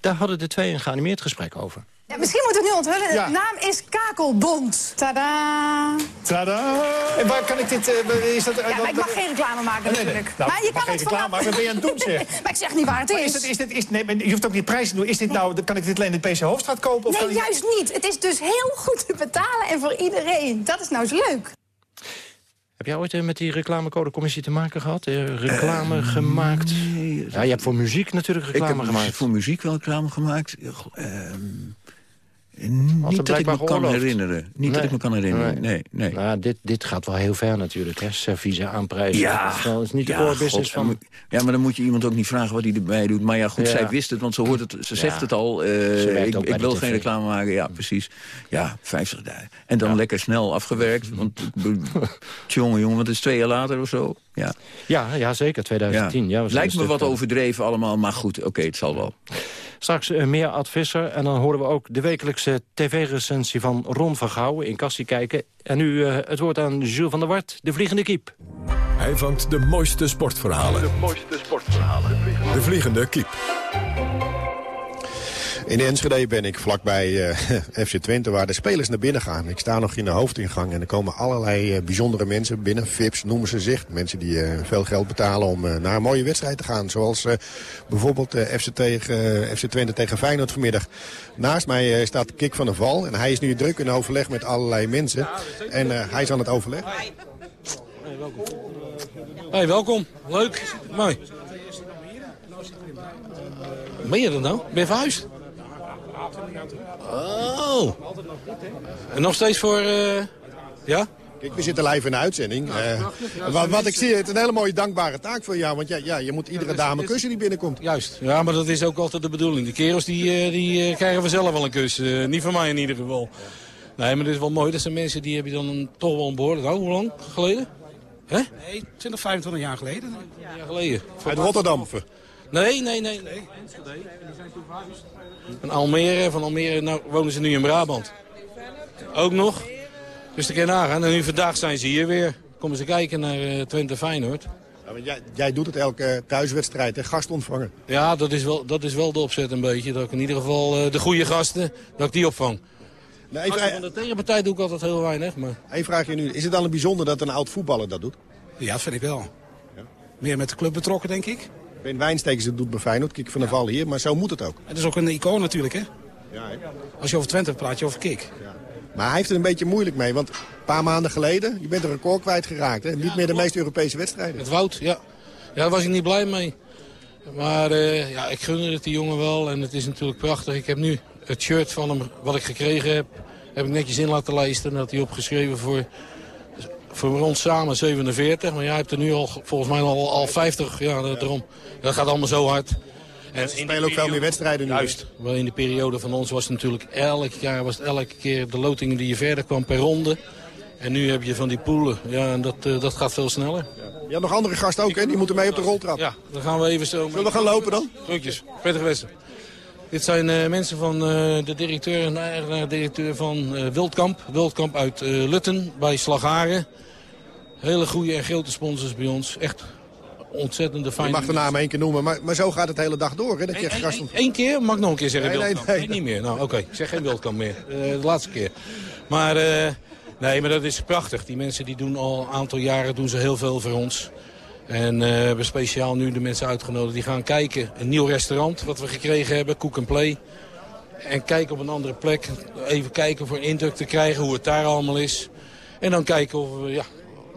Daar hadden de twee een geanimeerd gesprek over. Ja, misschien moet ik nu onthullen. Ja. De naam is Kakelbond. Tada! Tada! En waar kan ik dit... Uh, is dat, uh, ja, maar ik mag geen reclame maken nee, nee, nee. natuurlijk. Nou, maar je kan geen het reclame maken, wat ben je aan het doen zeg? maar ik zeg niet waar het is. Maar is, het, is, dit, is nee, maar je hoeft ook niet prijs te doen. Is dit nou, kan ik dit alleen in de PC Hoofdstraat kopen? Of nee, kan juist niet. Het is dus heel goed te betalen en voor iedereen. Dat is nou zo leuk. Heb jij ooit met die reclamecodecommissie te maken gehad? Uh, reclame uh, gemaakt? Nee, ja, je hebt voor muziek natuurlijk reclame ik heb gemaakt. voor muziek wel reclame gemaakt. Uh, niet dat ik me kan herinneren. Niet nee. dat ik me kan herinneren. Nee, nee. Nou, dit, dit gaat wel heel ver natuurlijk, hè? Servies aanprijzen. Ja, dat is, niet de ja, God, van... Ja, maar dan moet je iemand ook niet vragen wat hij erbij doet. Maar ja, goed, ja. zij wist het, want ze hoort het. Ze zegt Ja. het al. Ze ik ik wil geen reclame maken. Ja, precies. Ja, 50 dagen. En dan lekker snel afgewerkt. Want, jongen, jongen, want het is twee jaar later of zo. Ja, Ja, ja zeker, 2010. Ja. Lijkt me stuk wat overdreven allemaal, maar goed, oké, het zal wel. Straks eh, meer advisser en dan horen we ook de wekelijkse tv-recensie van Ron van Gouwen in Kassie kijken. En nu eh, het woord aan Jules van der Wart, de vliegende kiep. Hij vangt de mooiste sportverhalen. De mooiste sportverhalen. De vliegende kiep. In Enschede ben ik vlakbij eh, FC Twente waar de spelers naar binnen gaan. Ik sta nog in de hoofdingang en er komen allerlei eh, bijzondere mensen binnen. VIPs noemen ze zich. Mensen die eh, veel geld betalen om eh, naar een mooie wedstrijd te gaan. Zoals eh, bijvoorbeeld FC, tegen, FC Twente tegen Feyenoord vanmiddag. Naast mij eh, staat Kik van der Val. En hij is nu druk in overleg met allerlei mensen. En eh, hij is aan het overleg. Hey, welkom. Leuk. Mooi. Ben je er nou? Ben je verhuisd? Oh. En nog steeds voor... eh, ja? Kijk, we zitten live in de uitzending. Eh, wat, wat ik zie, het is een hele mooie dankbare taak voor jou. Want ja, ja, je moet iedere dame kussen die binnenkomt. Juist, ja, maar dat is ook altijd de bedoeling. De kerels die, eh, die eh, krijgen vanzelf wel een kus. Niet van mij in ieder geval. Nee, maar het is wel mooi. Dat zijn mensen die heb je dan een, toch wel een behoorlijk... Nou, hoe lang geleden? Hè? Nee, 20, 25 jaar geleden. Een jaar geleden. Uit Rotterdam? Nee, nee, nee. nee. Van Almere, van Almere nou, wonen ze nu in Brabant. Ook nog. Dus de keer nagaan. En nu vandaag zijn ze hier weer. Komen ze kijken naar eh, Twente Feyenoord. Ja, want jij, jij doet het elke thuiswedstrijd, hè? gast ontvangen. Ja, dat is, wel, dat is wel de opzet een beetje. Dat ik in ieder geval eh, de goede gasten, dat ik die opvang. Nee, Gasten van de tegenpartij doe ik altijd heel weinig. Maar... Eén vraagje nu. Is het dan een bijzonder dat een oud voetballer dat doet? Ja, dat vind ik wel. Meer met de club betrokken, denk ik. Ben Wijnstekens het doet bij Feyenoord, Kik van der Val hier, maar zo moet het ook. Het is ook een icoon natuurlijk, hè? Ja, hè? Als je over Twente praat, je over Kik. Maar hij heeft er een beetje moeilijk mee, want een paar maanden geleden, je bent een record kwijtgeraakt. Hè? Niet meer de meeste Europese wedstrijden. Met Wout, ja. Ja, daar was ik niet blij mee. Maar eh, ja, ik gun het die jongen wel en het is natuurlijk prachtig. Ik heb nu het shirt van hem, wat ik gekregen heb, heb ik netjes in laten lijsten. En dat hij opgeschreven voor, voor ons samen 47. Maar jij hebt er nu al, volgens mij al, al 50. Ja, dat, daarom. Dat gaat allemaal zo hard. En ze spelen ook veel meer wedstrijden nu. Juist. Maar in de periode van ons was het natuurlijk elk jaar was het elke keer de lotingen die je verder kwam per ronde. En nu heb je van die poelen. Ja, en dat, eh, dat gaat veel sneller. Je had nog andere gasten ook, hè? Die moeten mee op de roltrap. Ja, dan gaan we even zo... Zullen we gaan lopen dan? Groetjes. Prettig westen. Dit zijn eh, mensen van eh, de directeur en eigenaar-directeur van eh, Wildkamp. Wildkamp uit Lutten bij Slagharen. Hele goede en grote sponsors bij ons. Echt ontzettende Je fijne mag de naam één keer noemen, maar, maar zo gaat het de hele dag door. Hè? Dat je Eén keer? Mag ik nog een keer zeggen Nee, Wildkamp? nee. Nee, niet meer. Nou, oké. Ik zeg geen Wildkamp meer. De laatste keer. Maar, nee, maar dat is prachtig. Die mensen die doen al een aantal jaren doen ze heel veel voor ons. En eh, we hebben speciaal nu de mensen uitgenodigd die gaan kijken. Een nieuw restaurant wat we gekregen hebben, Cook and Play. En kijken op een andere plek. Even kijken voor een indruk te krijgen hoe het daar allemaal is. En dan kijken of we ja,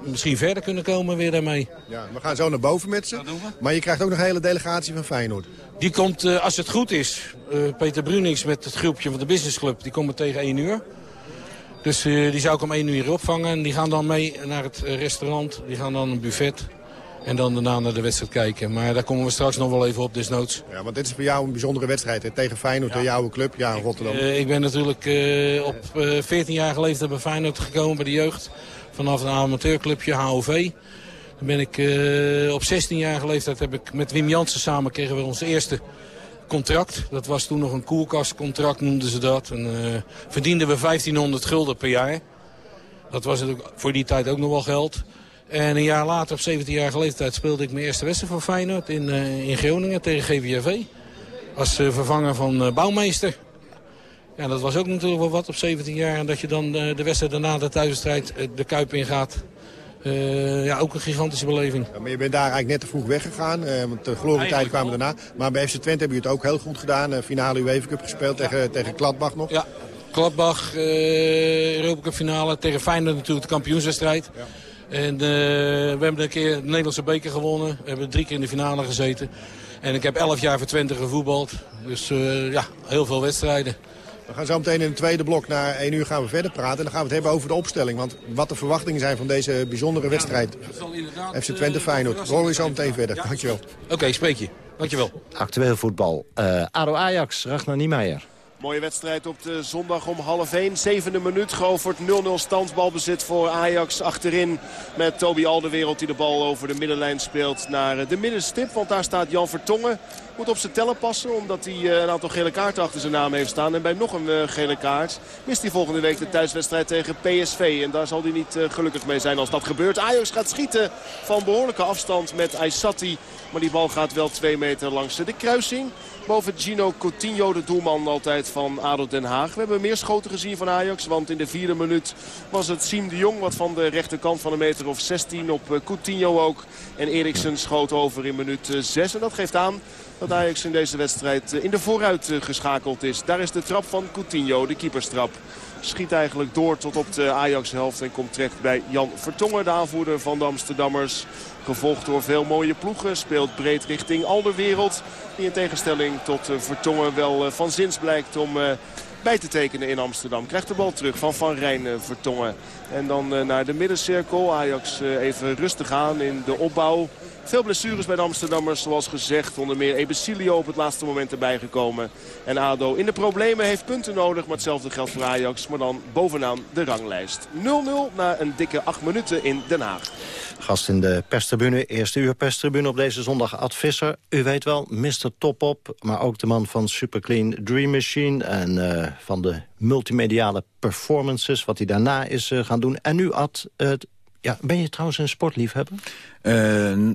misschien verder kunnen komen weer daarmee. Ja, we gaan zo naar boven met ze. Maar je krijgt ook nog een hele delegatie van Feyenoord. Die komt, eh, als het goed is, eh, Peter Brunings met het groepje van de businessclub, die komen tegen 1 uur. Dus eh, die zou ik om 1 uur opvangen. En die gaan dan mee naar het restaurant. Die gaan dan een buffet. En dan daarna naar de wedstrijd kijken. Maar daar komen we straks nog wel even op, desnoods. Ja, want dit is voor jou een bijzondere wedstrijd. Hè? Tegen Feyenoord, de jouw club, ja, Rotterdam. Eh, ik ben natuurlijk eh, op eh 14-jarige leeftijd bij Feyenoord gekomen, bij de jeugd. Vanaf een amateurclubje, HOV. Dan ben ik op 16-jarige leeftijd heb ik met Wim Jansen samen kregen we ons eerste contract. Dat was toen nog een koelkastcontract, noemden ze dat. En verdienden we 1500 gulden per jaar. Dat was natuurlijk voor die tijd ook nog wel geld. En een jaar later, op 17-jarige leeftijd, speelde ik mijn eerste wedstrijd voor Feyenoord in, eh, in Groningen tegen GVV. Als eh, vervanger van eh, bouwmeester. Ja, dat was ook natuurlijk wel wat op 17 jaar. En dat je dan eh, de wedstrijd daarna, de thuiswedstrijd, de Kuip ingaat. Eh, ja, ook een gigantische beleving. Ja, maar je bent daar eigenlijk net te vroeg weggegaan, eh, want de glorietijden kwamen daarna. Maar bij FC Twente heb je het ook heel goed gedaan. Eh, finale UEFA Cup gespeeld tegen, tegen Gladbach nog. Ja, Gladbach, eh Europa Cup finale tegen Feyenoord natuurlijk de kampioenswedstrijd. En eh, we hebben een keer de Nederlandse beker gewonnen. We hebben drie keer in de finale gezeten. En ik heb elf jaar voor Twente gevoetbald. Dus eh, ja, heel veel wedstrijden. We gaan zo meteen in het tweede blok, na 1 uur gaan we verder praten. En dan gaan we het hebben over de opstelling. Want wat de verwachtingen zijn van deze bijzondere wedstrijd. FC Twente Feyenoord. Hoor je zo meteen verder. Dankjewel. Oké, spreek je. Dankjewel. Actueel voetbal. Eh ADO Ajax, Ragnar Niemeyer. Mooie wedstrijd op de zondag om half 1. Zevende minuut. Govert 0-0 standbalbezit voor Ajax achterin. Met Toby Alderwereld die de bal over de middenlijn speelt naar de middenstip. Want daar staat Jan Vertongen. Moet op zijn tellen passen omdat hij eh, een aantal gele kaarten achter zijn naam heeft staan. En bij nog een eh, gele kaart mist hij volgende week de thuiswedstrijd tegen PSV. En daar zal hij niet eh, gelukkig mee zijn als dat gebeurt. Ajax gaat schieten van behoorlijke afstand met Aysati. Maar die bal gaat wel twee meter langs de kruising. Boven Gino Coutinho, de doelman altijd van ADO Den Haag. We hebben meer schoten gezien van Ajax. Want in de vierde minuut was het Siem de Jong. Wat van de rechterkant van een meter of 16 op eh, Coutinho ook. En Eriksen schoot over in minuut eh, 6. En dat geeft aan dat Ajax in deze wedstrijd eh, in de vooruit eh, geschakeld is. Daar is de trap van Coutinho, de keeperstrap. Schiet eigenlijk door tot op de Ajax-helft en komt terecht bij Jan Vertongen, de aanvoerder van de Amsterdammers. Gevolgd door veel mooie ploegen. Speelt breed richting Alderwereld. Die in tegenstelling tot eh, Vertongen wel eh, van zins blijkt om eh, bij te tekenen in Amsterdam. Krijgt de bal terug van Van Rijn Vertongen. En dan naar de middencirkel. Ajax even rustig aan in de opbouw. Veel blessures bij de Amsterdammers, zoals gezegd. Onder meer Ebesilio op het laatste moment erbij gekomen. En ADO in de problemen heeft punten nodig. Maar hetzelfde geldt voor Ajax, maar dan bovenaan de ranglijst. 0-0 na een dikke acht minuten in Den Haag. Gast in de perstribune, eerste uur perstribune op deze zondag Ad Visser. U weet wel, Mr. Topop, maar ook de man van Superclean Dream Machine... en uh, van de multimediale performances, wat hij daarna is uh, gaan doen. En nu Ad, uh, ja, ben je trouwens een sportliefhebber? Uh,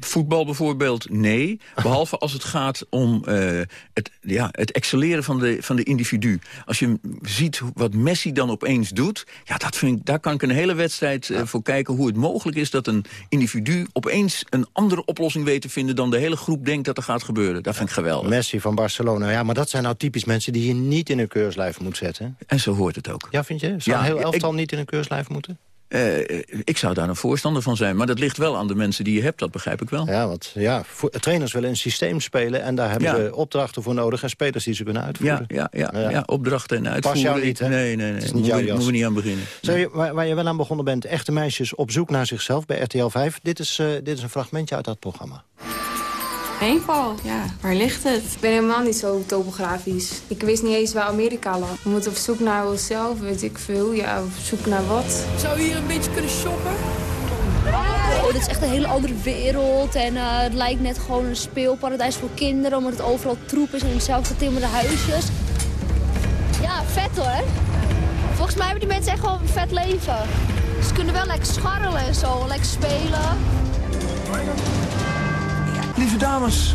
voetbal bijvoorbeeld, nee. Behalve als het gaat om uh, het, ja, het excelleren van de, van de individu. Als je ziet wat Messi dan opeens doet... Ja, dat vind ik, daar kan ik een hele wedstrijd uh, voor kijken... hoe het mogelijk is dat een individu opeens een andere oplossing weet te vinden... dan de hele groep denkt dat er gaat gebeuren. Dat vind ik geweldig. Messi van Barcelona, ja, maar dat zijn nou typisch mensen... die je niet in een keurslijf moet zetten. En zo hoort het ook. Ja, vind je? Zou ja, een heel elftal ik, niet in een keurslijf moeten? Uh, ik zou daar een voorstander van zijn. Maar dat ligt wel aan de mensen die je hebt, dat begrijp ik wel. Ja, want ja, trainers willen een systeem spelen... en daar hebben ja. ze opdrachten voor nodig en spelers die ze kunnen uitvoeren. Ja, ja, ja, ja. ja opdrachten en uitvoeren. Pas jou niet, hè? Nee, nee, nee. Jas. Moeten we niet aan beginnen. Zo, nee. waar, waar, je wel aan begonnen bent, echte meisjes op zoek naar zichzelf bij RTL 5. Dit is, uh, dit is een fragmentje uit dat programma. Nepal, ja. Waar ligt het? Ik ben helemaal niet zo topografisch. Ik wist niet eens waar Amerika lag. We moeten op zoek naar onszelf, weet ik veel. Ja, op zoek naar wat. Zou je hier een beetje kunnen shoppen? Oh, dit is echt een hele andere wereld. En uh, het lijkt net gewoon een speelparadijs voor kinderen... omdat het overal troep is en zelf getimmerde huisjes. Ja, vet hoor. Volgens mij hebben die mensen echt gewoon een vet leven. Ze kunnen wel lekker scharrelen en zo, lekker spelen. Lieve dames,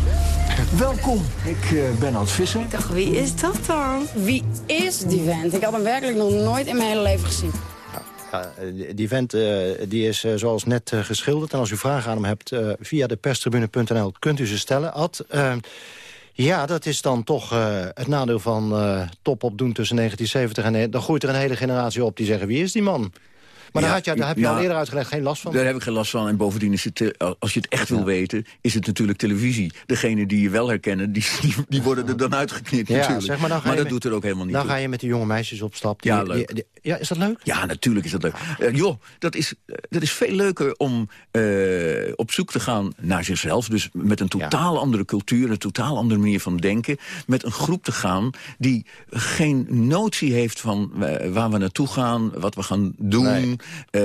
welkom. Ik uh, ben Ad Visser. Ik dacht, wie is dat dan? Wie is die vent? Ik had hem werkelijk nog nooit in mijn hele leven gezien. Ja, die vent uh, die is uh, zoals net geschilderd. En als u vragen aan hem hebt via de perstribune.nl kunt u ze stellen. Ad, ja, dat is dan toch het nadeel van top opdoen tussen 1970 en... dan groeit er een hele generatie op die zeggen, wie is die man? Maar daar, had je, daar heb je al eerder uitgelegd geen last van? Daar heb ik geen last van. En bovendien, is het, als je het echt wil weten, is het natuurlijk televisie. Degene die je wel herkennen, die, die, die worden er dan uitgeknipt ja, natuurlijk. Zeg maar, maar dat met, doet er ook helemaal niet Dan toe. ga je met de jonge meisjes op stap. Die, ja, leuk. Die, die, ja, is dat leuk? Ja, natuurlijk is dat leuk. Uh, joh, dat is, dat is veel leuker om uh, op zoek te gaan naar zichzelf. Dus met een totaal ja. andere cultuur, een totaal andere manier van denken. Met een groep te gaan die geen notie heeft van uh, waar we naartoe gaan, wat we gaan doen. Nee.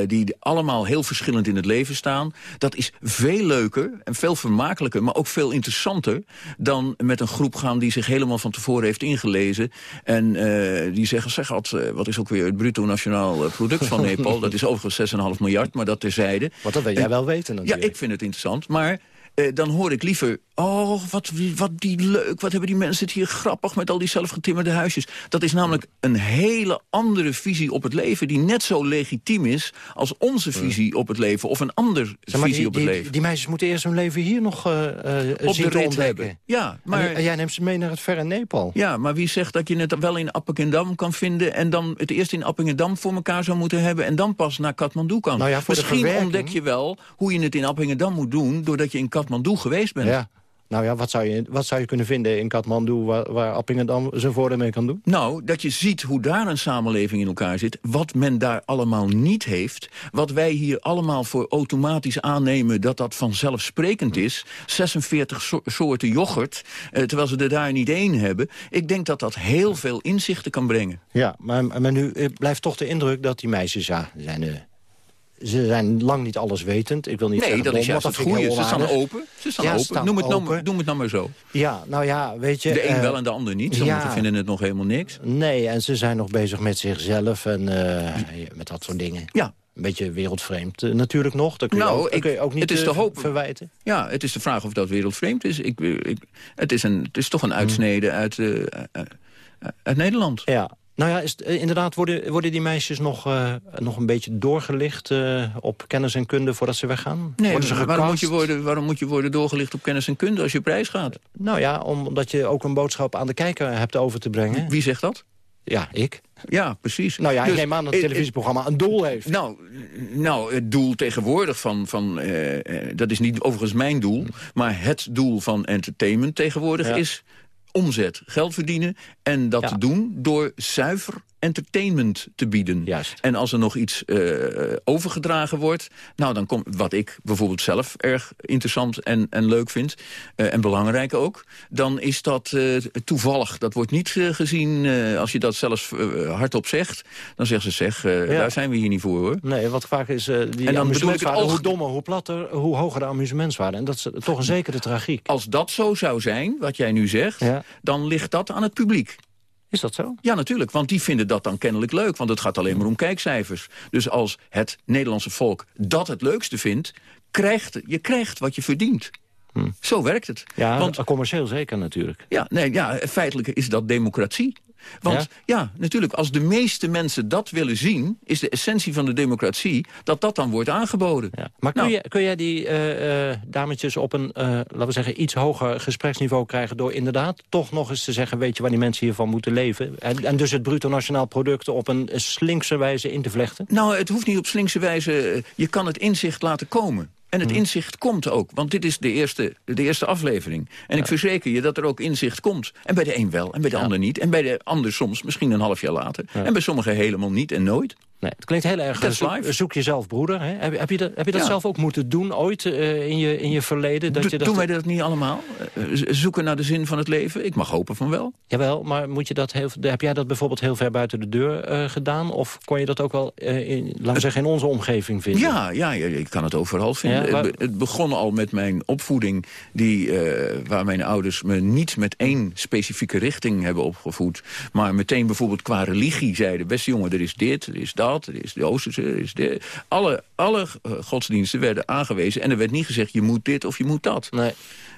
Die allemaal heel verschillend in het leven staan. Dat is veel leuker en veel vermakelijker, maar ook veel interessanter... dan met een groep gaan die zich helemaal van tevoren heeft ingelezen. En uh, die zeggen, zeg, wat, uh, wat is ook weer het bruto nationaal product van Nepal? dat is overigens 6,5 miljard, maar dat terzijde. Want dat wil jij wel weten natuurlijk. Ja, ik vind het interessant, maar... Uh, dan hoor ik liever, oh, wat, wat die leuk, wat hebben die mensen het hier grappig met al die zelfgetimmerde huisjes. Dat is namelijk een hele andere visie op het leven die net zo legitiem is als onze visie op het leven of een ander visie die, op het die, leven. Die meisjes moeten eerst hun leven hier nog uh, uh, op zien de te ontdekken. hebben. Ja, maar, en, jij neemt ze mee naar het verre Nepal. Ja, maar wie zegt dat je het wel in Appingedam kan vinden en dan het eerst in Appingedam voor elkaar zou moeten hebben en dan pas naar Kathmandu kan? Nou ja, Misschien de ontdek je wel hoe je het in Appingedam moet doen doordat je in Kathmandu geweest bent. Ja. Nou ja, wat zou je, wat zou je kunnen vinden in Kathmandu... waar, waar Appingedam zijn voordeel mee kan doen? Nou, dat je ziet hoe daar een samenleving in elkaar zit... wat men daar allemaal niet heeft... wat wij hier allemaal voor automatisch aannemen... dat dat vanzelfsprekend is. 46 so soorten yoghurt, eh, terwijl ze er daar niet één hebben. Ik denk dat dat heel veel inzichten kan brengen. Ja, maar, maar nu blijft toch de indruk dat die meisjes... ja, zijn... Uh, ze zijn lang niet alles wetend. Ik wil niet nee, zeggen, dat is juist het goede. Ze staan open. Ze staan ja, open. Staan noem, het open. Nou, noem het nou maar zo. Ja, nou ja, weet je... De een uh, wel en de ander niet. Sommigen ja, vinden het nog helemaal niks. Nee, en ze zijn nog bezig met zichzelf en uh, met dat soort dingen. Ja. Een beetje wereldvreemd uh, natuurlijk nog. Dat kun je, nou, ook, ik, kun je ook niet het is te hopen. verwijten. Ja, het is de vraag of dat wereldvreemd is. Ik, ik, het, is een, het is toch een uitsnede hmm. uit, uit Nederland. Ja, nou ja, is, uh, inderdaad worden, worden die meisjes nog, uh, nog een beetje doorgelicht uh, op kennis en kunde voordat ze weggaan? Nee, worden ze waarom moet, je worden, waarom moet je worden doorgelicht op kennis en kunde als je prijs gaat? Nou ja, omdat je ook een boodschap aan de kijker hebt over te brengen. Wie zegt dat? Ja, ik. Ja, precies. Nou ja, dus, ik neem aan dat het televisieprogramma een doel heeft. Nou, nou het doel tegenwoordig van... van uh, dat is niet overigens mijn doel... maar het doel van entertainment tegenwoordig ja. is omzet geld verdienen. En dat te doen door zuiver entertainment te bieden. Juist. En als er nog iets uh, overgedragen wordt... nou, dan komt wat ik bijvoorbeeld zelf erg interessant en, en leuk vind... Uh, en belangrijk ook, dan is dat uh, toevallig. Dat wordt niet gezien als je dat zelfs hardop zegt. Dan zeggen ze, zeg, ja. daar zijn we hier niet voor, hoor. Nee, wat vaak is die en dan bedoel ik het hoe dommer, hoe platter, hoe hoger de amusementswaarde. En dat is toch een zekere tragiek. Als dat zo zou zijn, wat jij nu zegt... Ja. dan ligt dat aan het publiek. Is dat zo? Ja, natuurlijk, want die vinden dat dan kennelijk leuk. Want het gaat alleen maar om kijkcijfers. Dus als het Nederlandse volk dat het leukste vindt... Krijgt, je krijgt wat je verdient. Hm. Zo werkt het. Ja, want, commercieel zeker natuurlijk. Ja, nee, ja, feitelijk is dat democratie. Want ja? natuurlijk, als de meeste mensen dat willen zien... is de essentie van de democratie dat dat dan wordt aangeboden. Ja. Maar kun, nou. je, kun jij die uh, uh, dametjes op een, uh, laten we zeggen, iets hoger gespreksniveau krijgen... door inderdaad toch nog eens te zeggen... weet je waar die mensen hiervan moeten leven? En, en dus het bruto nationaal product op een slinkse wijze in te vlechten? Nou, het hoeft niet op slinkse wijze. Je kan het inzicht laten komen. En het inzicht komt ook, want dit is de eerste, de eerste aflevering. En ik verzeker je dat er ook inzicht komt. En bij de een wel, en bij de ander niet. En bij de ander soms misschien een half jaar later. En bij sommigen helemaal niet en nooit. Nee, het klinkt heel erg zoek, zoek jezelf broeder. Hè? Heb, heb, je dat, heb je dat zelf ook moeten doen ooit uh, in, je, in je verleden? Dat Do, je dat doen wij dat niet allemaal? Uh, zoeken naar de zin van het leven? Ik mag hopen van wel. Jawel, maar moet je dat heel, heb jij dat bijvoorbeeld heel ver buiten de deur uh, gedaan? Of kon je dat ook wel, in, laten we zeggen, in onze omgeving vinden? Ja, ja, ik kan het overal vinden. Ja, maar... het, het, begon al met mijn opvoeding... Die, waar mijn ouders me niet met één specifieke richting hebben opgevoed... maar meteen bijvoorbeeld qua religie zeiden... beste jongen, er is dit, er is dat, er is de Oosterse is de, alle, alle eh, godsdiensten werden aangewezen. En er werd niet gezegd, je moet dit of je moet dat. Nee.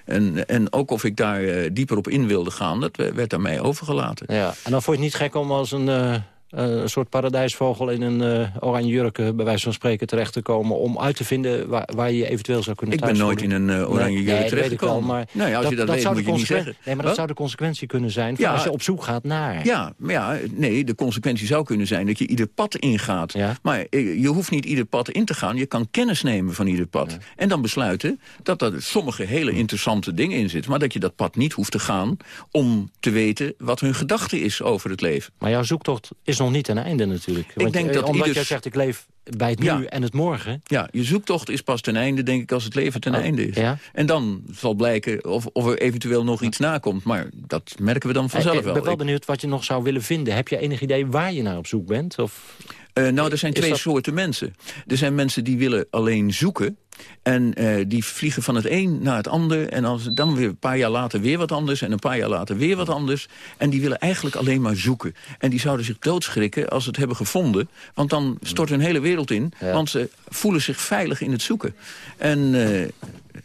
En, en ook of ik daar uh, dieper op in wilde gaan, dat werd aan mij overgelaten. Ja. En dan vond je het niet gek om als een... Uh, een soort paradijsvogel in een uh, oranje jurk... Uh, bij wijze van spreken terecht te komen... om uit te vinden waar, waar je eventueel zou kunnen Ik ben nooit in een oranje jurk nee, terecht gekomen. maar nou ja, als dat, je dat, dat weet, moet je niet zeggen. Nee, maar dat zou de consequentie kunnen zijn ja, als je op zoek gaat naar. Ja, maar ja, nee, de consequentie zou kunnen zijn dat je ieder pad ingaat. Ja. Maar je hoeft niet ieder pad in te gaan. Je kan kennis nemen van ieder pad. Ja. En dan besluiten dat er sommige hele interessante dingen in zitten. Maar dat je dat pad niet hoeft te gaan om te weten wat hun gedachte is over het leven. Maar jouw zoektocht is nog nog niet ten einde natuurlijk. Ik denk dat omdat ieders... jij zegt, ik leef bij het nu en het morgen. Ja, je zoektocht is pas ten einde, denk ik, als het leven ten oh, einde is. Ja? En dan zal blijken of, of er eventueel nog iets nakomt. Maar dat merken we dan vanzelf wel. Ik ben wel benieuwd wat je nog zou willen vinden. Heb je enig idee waar je naar op zoek bent? Of... Uh, nou, er zijn twee dat... soorten mensen. Er zijn mensen die willen alleen zoeken. En uh, die vliegen van het een naar het ander. En als, dan weer een paar jaar later weer wat anders. En een paar jaar later weer wat anders. En die willen eigenlijk alleen maar zoeken. En die zouden zich doodschrikken als ze het hebben gevonden. Want dan stort hun hele wereld in. Ja. Want ze voelen zich veilig in het zoeken. En uh,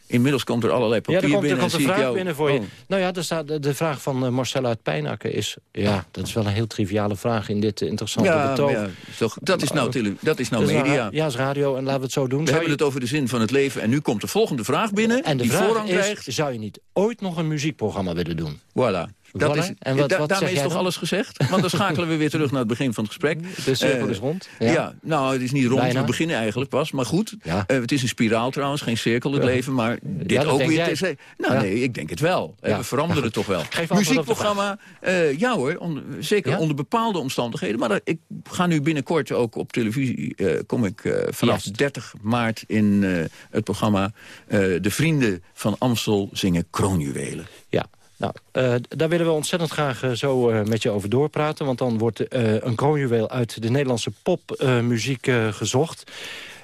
inmiddels komt er allerlei papier ja, er komt, binnen. Er komt een vraag binnen voor je. Oh. Nou ja, er staat, de, de vraag van uh, Marcella uit Pijnakker is... Ja, dat is wel een heel triviale vraag in dit interessante ja, betoog. Ja, toch, dat, is nou, tele, dat is nou media. Ja, is radio en laten we het zo doen. We hebben je... het over de zin van het leven. En nu komt de volgende vraag binnen. En de die vraag voorrang is, krijgt. zou je niet ooit nog een muziekprogramma willen doen? Voilà. Dat is, En wat- da- wat daarmee is toch dan? alles gezegd? Want dan schakelen we weer terug naar het begin van het gesprek. De cirkel Eh, is rond. Ja. Ja. nou, het is niet rond. Bijna. We beginnen eigenlijk pas. Maar goed, Ja. eh, het is een spiraal trouwens. Geen cirkel, het Ja. leven. Maar dit Ja, dat ook weer te. Nou Ja. nee, ik denk het wel. Eh, Ja. We veranderen Ja, het toch wel. Muziekprogramma, eh, ja hoor. on- zeker Ja? onder bepaalde omstandigheden. Maar dat- ik ga nu binnenkort ook op televisie. kom ik vanaf Juist. 30 maart in het programma... De Vrienden van Amstel zingen kroonjuwelen. Ja, nou, eh, daar willen we ontzettend graag eh, zo eh, met je over doorpraten. Want dan wordt eh, een kroonjuweel uit de Nederlandse popmuziek eh, gezocht.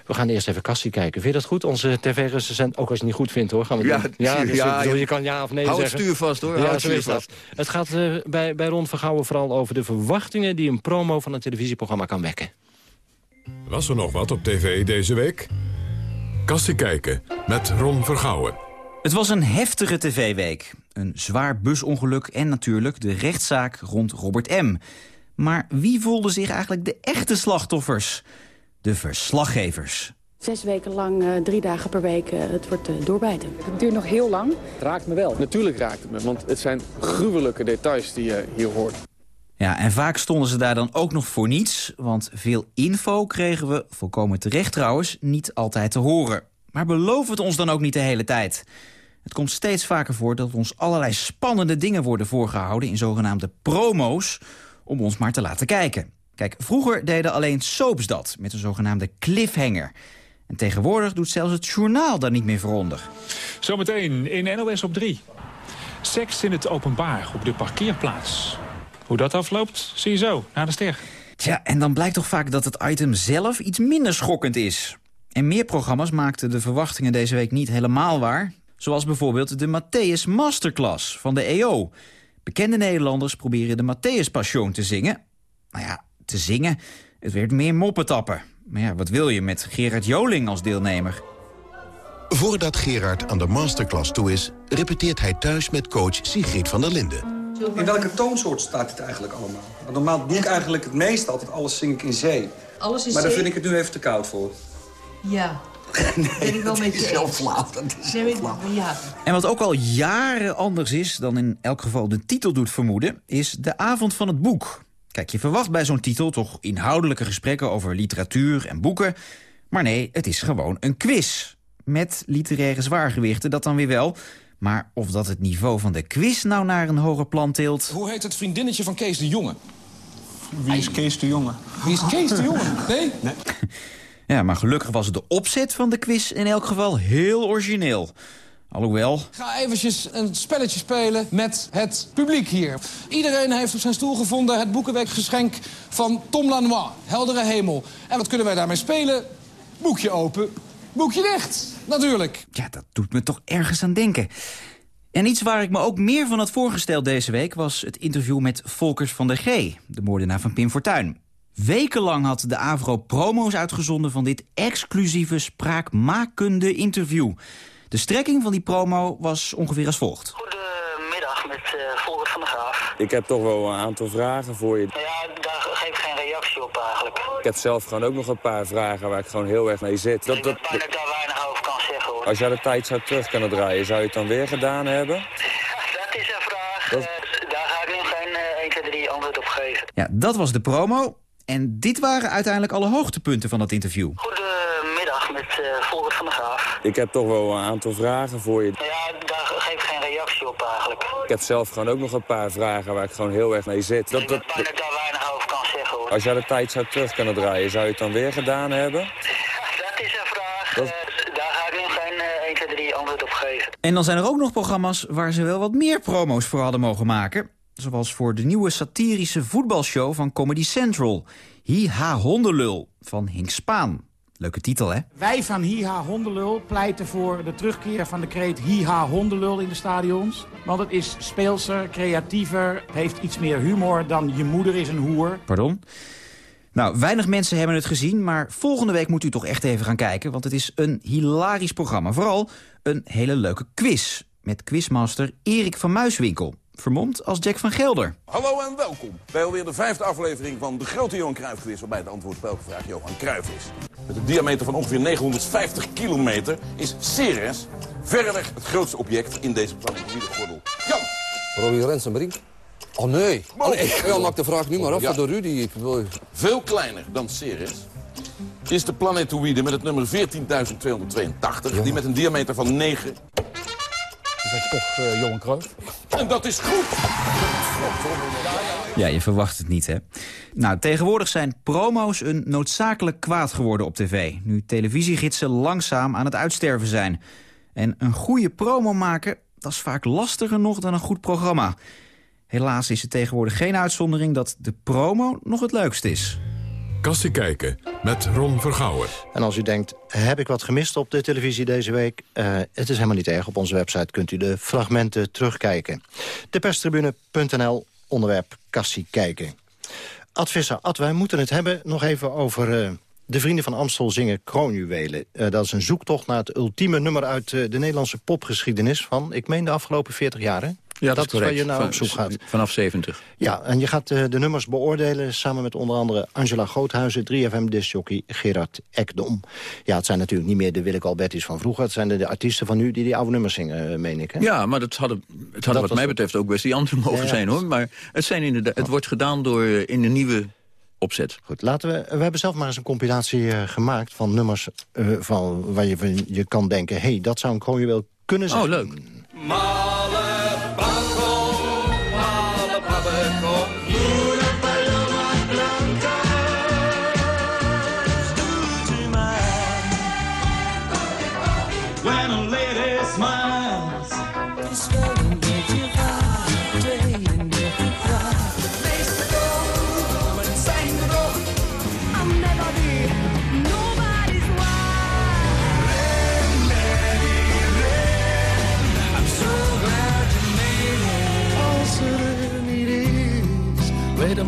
We gaan eerst even Cassie kijken. Vind je dat goed? Onze tv-recensent, ook als je het niet goed vindt hoor. Gaan we Ja, doen. ja, dus, ja, bedoel, je kan ja of nee Hou het zeggen. stuur vast hoor. Ja, het zo dat. Het gaat eh, bij, bij Ron Vergouwen vooral over de verwachtingen... die een promo van een televisieprogramma kan wekken. Was er nog wat op tv deze week? Kassie kijken met Ron Vergouwen. Het was een heftige tv-week. Een zwaar busongeluk en natuurlijk de rechtszaak rond Robert M. Maar wie voelden zich eigenlijk de echte slachtoffers? De verslaggevers. Zes weken lang, eh, drie dagen per week, eh, het wordt eh, doorbijten. Het duurt nog heel lang. Het raakt me wel. Natuurlijk raakt het me, want het zijn gruwelijke details die je hier hoort. Ja, en vaak stonden ze daar dan ook nog voor niets... want veel info kregen we, volkomen terecht trouwens, niet altijd te horen. Maar beloof het ons dan ook niet de hele tijd. Het komt steeds vaker voor dat ons allerlei spannende dingen worden voorgehouden... in zogenaamde promo's, om ons maar te laten kijken. Kijk, vroeger deden alleen soaps dat, met een zogenaamde cliffhanger. En tegenwoordig doet zelfs het journaal daar niet meer voor onder. Zometeen in NOS op 3. Seks in het openbaar op de parkeerplaats. Hoe dat afloopt, zie je zo, na de ster. Tja, en dan blijkt toch vaak dat het item zelf iets minder schokkend is. En meer programma's maakten de verwachtingen deze week niet helemaal waar. Zoals bijvoorbeeld de Matthäus Masterclass van de EO. Bekende Nederlanders proberen de Matthäus Passion te zingen. Nou ja, te zingen, het werd meer moppetappen. Maar ja, wat wil je met Gerard Joling als deelnemer? Voordat Gerard aan de masterclass toe is... repeteert hij thuis met coach Sigrid van der Linden. In welke toonsoort staat dit eigenlijk allemaal? Want normaal doe ik eigenlijk het meeste altijd alles zing ik in zee. Alles in maar daar zee? vind ik het nu even te koud voor. Ja. Nee, ben ik wel met je heel eens. flauw. Dat is Nee, heel flauw. Ja. En wat ook al jaren anders is dan in elk geval de titel doet vermoeden... is de avond van het boek. Kijk, je verwacht bij zo'n titel toch inhoudelijke gesprekken over literatuur en boeken. Maar nee, het is gewoon een quiz. Met literaire zwaargewichten, dat dan weer wel. Maar of dat het niveau van de quiz nou naar een hoger plan tilt... Hoe heet het vriendinnetje van Kees de Jonge? Wie is Kees de Jonge? Wie is Kees de Jonge? Nee? Ja, maar gelukkig was de opzet van de quiz in elk geval heel origineel. Alhoewel, Ga eventjes een spelletje spelen met het publiek hier. Iedereen heeft op zijn stoel gevonden het boekenweekgeschenk van Tom Lanois. Heldere hemel. En wat kunnen wij daarmee spelen? Boekje open, boekje dicht. Natuurlijk. ja, dat doet me toch ergens aan denken. En iets waar ik me ook meer van had voorgesteld deze week... was het interview met Volkers van der G, de moordenaar van Pim Fortuyn. Wekenlang had de AVRO promo's uitgezonden van dit exclusieve spraakmakende interview. De strekking van die promo was ongeveer als volgt. Goedemiddag met eh Volkert van der Graaf. Ik heb toch wel een aantal vragen voor je. Ja, daar geef ik geen reactie op eigenlijk. Ik heb zelf gewoon ook nog een paar vragen waar ik gewoon heel erg mee zit. Dat, dat, Dat ik daar weinig over kan zeggen hoor. als jij de tijd zou terug kunnen draaien, zou je het dan weer gedaan hebben? Dat is een vraag. Dat- eh, daar ga ik nu geen eh 1, 2, 3 antwoord op geven. Ja, dat was de promo. En dit waren uiteindelijk alle hoogtepunten van dat interview. Goedemiddag met eh Volkert van der Graaf. Ik heb toch wel een aantal vragen voor je. Ja, daar geef ik geen reactie op eigenlijk. Ik heb zelf gewoon ook nog een paar vragen waar ik gewoon heel erg mee zit. Dat, dat, Dat ik daar weinig over kan zeggen hoor. als jij de tijd zou terug kunnen draaien, zou je het dan weer gedaan hebben? Dat is een vraag. Dat- eh, daar ga ik nu geen eh 1, 2, 3 antwoord op geven. En dan zijn er ook nog programma's waar ze wel wat meer promo's voor hadden mogen maken. Zoals voor de nieuwe satirische voetbalshow van Comedy Central. Hi-ha hondenlul van Henk Spaan. Leuke titel, hè? Wij van Hiha Hondelul pleiten voor de terugkeer van de kreet Hiha Hondelul in de stadions. Want het is speelser, creatiever, heeft iets meer humor dan je moeder is een hoer. Pardon? Nou, weinig mensen hebben het gezien, maar volgende week moet u toch echt even gaan kijken... want het is een hilarisch programma. Vooral een hele leuke quiz met quizmaster Erik van Muiswinkel. Vermomd als Jack van Gelder. Hallo en welkom bij alweer de vijfde aflevering van de grote Johan Cruijff quiz... waarbij het antwoord op elke vraag Johan Cruijff is. Met een diameter van ongeveer 950 kilometer is Ceres verreweg het grootste object in deze planetoïde gordel. Jan! Robbie Rensenbrink? Oh nee. Oh, nee. Ja, maak de vraag nu maar af Ja. voor de Rudy. Ik wil... Veel kleiner dan Ceres is de planetoïde met het nummer 14.282... die met een diameter van 9... Dat is toch uh, Johan Cruijff? En dat is goed! Ja, je verwacht het niet, hè? Nou, tegenwoordig zijn promo's een noodzakelijk kwaad geworden op tv. Nu televisiegidsen langzaam aan het uitsterven zijn. En een goede promo maken, dat is vaak lastiger nog dan een goed programma. Helaas is het tegenwoordig geen uitzondering dat de promo nog het leukst is. Kassie kijken met Ron Vergouwen. En als u denkt, heb ik wat gemist op de televisie deze week? Eh, het is helemaal niet erg. Op onze website kunt u de fragmenten terugkijken. Deperstribune.nl, onderwerp Kassie kijken. Ad wij moeten het hebben nog even over... eh, de Vrienden van Amstel zingen Kroonjuwelen. Eh, dat is een zoektocht naar het ultieme nummer uit de Nederlandse popgeschiedenis... van, ik meen, de afgelopen 40 jaar? Ja, dat, is waar correct. je nou op zoek gaat. Vanaf 70. Ja, en je gaat eh, de nummers beoordelen samen met onder andere Angela Groothuizen, 3FM-discjockey Gerard Ekdom. Ja, het zijn natuurlijk niet meer de Willeke Albertis van vroeger. Het zijn de, de artiesten van nu die die oude nummers zingen, eh, meen ik. Hè? Ja, maar dat hadden, het hadden Dat wat mij betreft ook best die anderen mogen Ja, zijn, hoor. Maar het, zijn inderdaad, het wordt gedaan door eh, in de nieuwe opzet. Goed, laten we... We hebben zelf maar eens een compilatie gemaakt van nummers... eh, van, waar je, van je kan denken, hé, hey, dat zou een kroonjuweel kunnen zijn. Oh, leuk.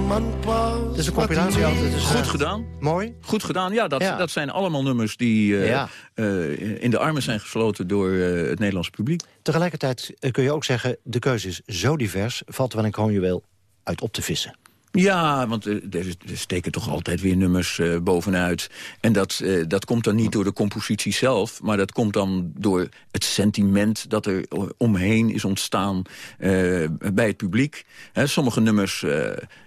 Het is een compilatie altijd. Is, Goed eh, gedaan. Mooi. Goed gedaan, ja dat, Ja. dat zijn allemaal nummers die eh, Ja. eh, in de armen zijn gesloten door eh, het Nederlandse publiek. Tegelijkertijd kun je ook zeggen, de keuze is zo divers... valt er wel een kroonjuweel uit op te vissen. Ja, want eh, er, steken toch altijd weer nummers eh, bovenuit. En dat, eh, dat komt dan niet door de compositie zelf... maar dat komt dan door het sentiment dat er omheen is ontstaan bij het publiek. Sommige nummers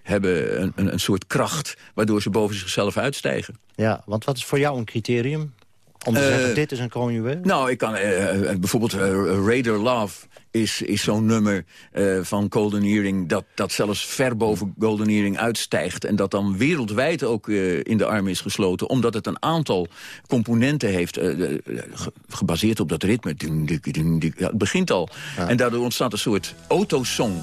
hebben een, een, een soort kracht... waardoor ze boven zichzelf uitstijgen. Ja, want wat is voor jou een criterium? Om te Eh, zeggen, dit is een kroonjuweel? Nou, ik kan eh, eh, bijvoorbeeld Raider Love is, is zo'n nummer van Golden Earring... Dat, dat zelfs ver boven Golden Earring uitstijgt... en dat dan wereldwijd ook in de armen is gesloten... omdat het een aantal componenten heeft... ge- gebaseerd op dat ritme. Ja, het begint al. En daardoor ontstaat een soort autosong.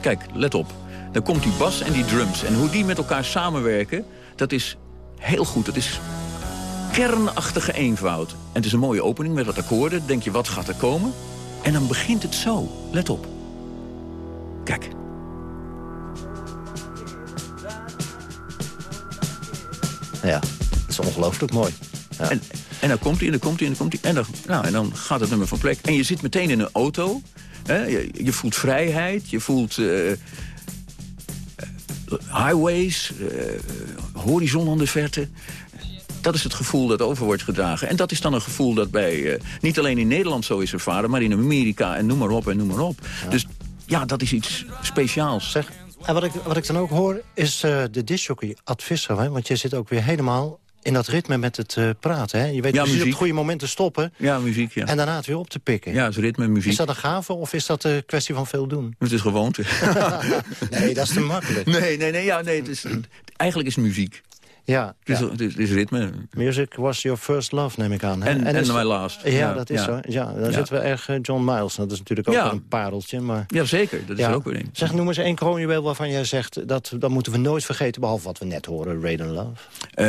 Kijk, let op. Dan komt die bas en die drums. En hoe die met elkaar samenwerken, dat is heel goed. Dat is kernachtige eenvoud. En het is een mooie opening met wat akkoorden. Dan denk je, wat gaat er komen? En dan begint het zo. Let op. Kijk. Ja, het is ongelooflijk mooi. Ja. En, en dan komt hij, en dan komt hij, en dan komt hij. En dan, nou, en dan gaat het nummer van plek. En je zit meteen in een auto. Hè? Je, je voelt vrijheid. Je voelt eh, eh, highways. eh, horizon aan de verte. Dat is het gevoel dat over wordt gedragen. En dat is dan een gevoel dat bij eh, niet alleen in Nederland zo is ervaren... maar in Amerika en noem maar op en noem maar op. Dus ja, dat is iets speciaals. Zeg, en wat ik, wat ik dan ook hoor, is eh, de discjockey Ad Visser. Hè? Want je zit ook weer helemaal in dat ritme met het eh, praten. Hè? Je weet Ja, precies op het goede moment te stoppen... Ja, muziek, ja. en daarna het weer op te pikken. Ja, is ritme, muziek. Is dat een gave of is dat een kwestie van veel doen? Het is gewoonte. nee, dat is te makkelijk. Nee, nee, nee, ja, nee het is, eigenlijk is muziek. Ja, Het is, ja. het is, het is ritme. Music was your first love, neem ik aan. Hè? En- en is- my last. Ja, Ja, dat is zo. Ja, dan zitten we erg eh, John Miles. Dat is natuurlijk ook een pareltje. Maar... Ja, zeker. Dat is er ook weer een. Zeg, noem eens één kroonjuweel waarvan jij zegt... Dat, dat moeten we nooit vergeten, behalve wat we net horen, Raiden Love. Eh,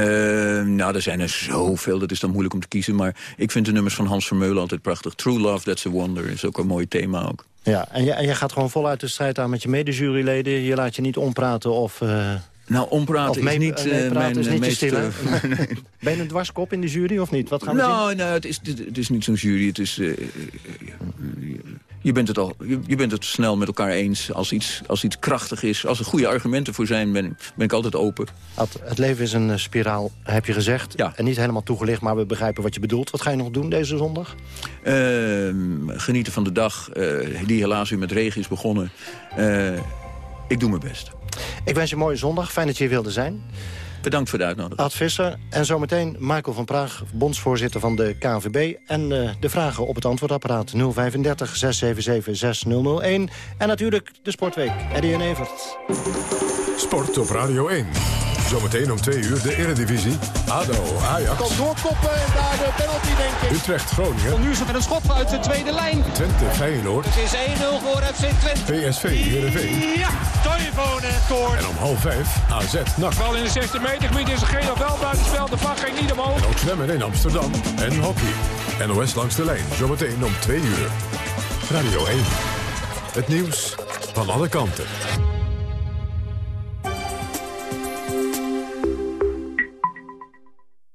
nou, er zijn er zoveel. Dat is dan moeilijk om te kiezen. Maar ik vind de nummers van Hans Vermeulen altijd prachtig. True Love, That's a Wonder. Is ook een mooi thema ook. Ja, en jij, en jij gaat gewoon voluit de strijd aan met je medejuryleden. Je laat je niet ompraten of... eh, Nou, ompraten is niet eh, mijn is eh, niet meest... stijl, eh? Ben je een dwarskop in de jury of niet? Wat gaan we zien? nou, nou het, is, het, het is niet zo'n jury. Het is, je, bent het al, je, je bent het snel met elkaar eens. Als iets, als iets krachtig is, als er goede argumenten voor zijn... ben, ik- ben ik altijd open. Ad, het leven is een spiraal, heb je gezegd. Ja. En niet helemaal toegelicht, maar we begrijpen wat je bedoelt. Wat ga je nog doen deze zondag? Ehm, genieten van de dag, die helaas weer met regen is begonnen. Ik doe mijn best. Ik wens je een mooie zondag. Fijn dat je hier wilde zijn. Bedankt voor de uitnodiging. Ad Visser en zometeen Michael van Praag, bondsvoorzitter van de KNVB. En eh, de vragen op het antwoordapparaat 035 677 6001. En natuurlijk de Sportweek, Eddie en Evert. Sport op Radio 1. Zometeen om twee uur de Eredivisie. ADO, Ajax, Kan doorkoppen en daar de penalty, denk ik. Utrecht, Groningen, Van nu is het met een schot uit de tweede lijn. Twente, Feyenoord, Het is 1-0 voor FC Twente. PSV, Heerenveen. Ja, Toivonen scoort. En om half vijf AZ, NAC. Bal in de 16 meter gebied is er geen of wel buitenspel. De vlag ging niet omhoog. En ook zwemmen in Amsterdam. En hockey. NOS langs de lijn. Zometeen om twee uur. Radio 1. Het nieuws van alle kanten.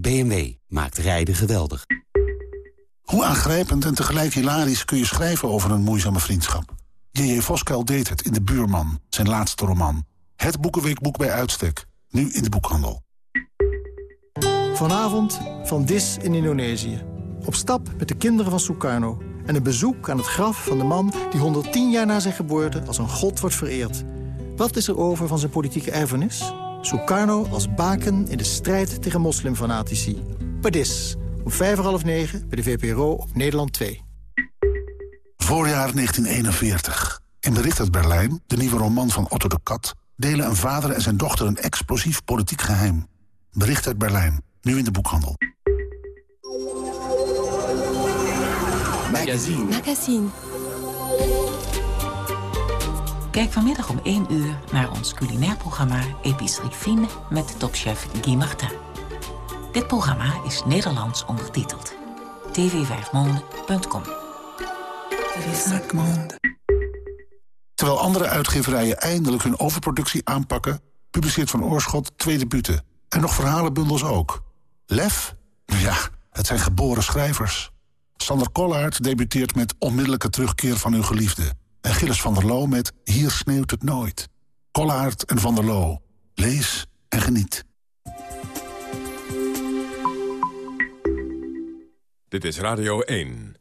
BMW maakt rijden geweldig. Hoe aangrijpend en tegelijk hilarisch kun je schrijven over een moeizame vriendschap? J.J. Voskuil deed het in De Buurman, zijn laatste roman. Het boekenweekboek bij uitstek, nu in de boekhandel. Vanavond van Dis in Indonesië. Op stap met de kinderen van Sukarno. En een bezoek aan het graf van de man die 110 jaar na zijn geboorte als een god wordt vereerd. Wat is er over van zijn politieke erfenis? Sukarno als baken in de strijd tegen moslimfanatici. Padis, om vijf voor half negen bij de VPRO op Nederland 2. Voorjaar 1941. In Bericht uit Berlijn, de nieuwe roman van Otto de Kat... delen een vader en zijn dochter een explosief politiek geheim. Bericht uit Berlijn, nu in de boekhandel. Magazine. Magazine. Kijk vanmiddag om 1 uur naar ons culinair programma Epicerie Fine met topchef Guy Martin. Dit programma is Nederlands ondertiteld. tv5monde.com Terwijl andere uitgeverijen eindelijk hun overproductie aanpakken... publiceert Van Oorschot twee debuten. En nog verhalenbundels ook. Lef? Ja, het zijn geboren schrijvers. Sander Kollaert debuteert met Onmiddellijke terugkeer van uw geliefde. En Gilles van der Loo met Hier sneeuwt het nooit. Kollaert en van der Loo. Lees en geniet. Dit is Radio 1.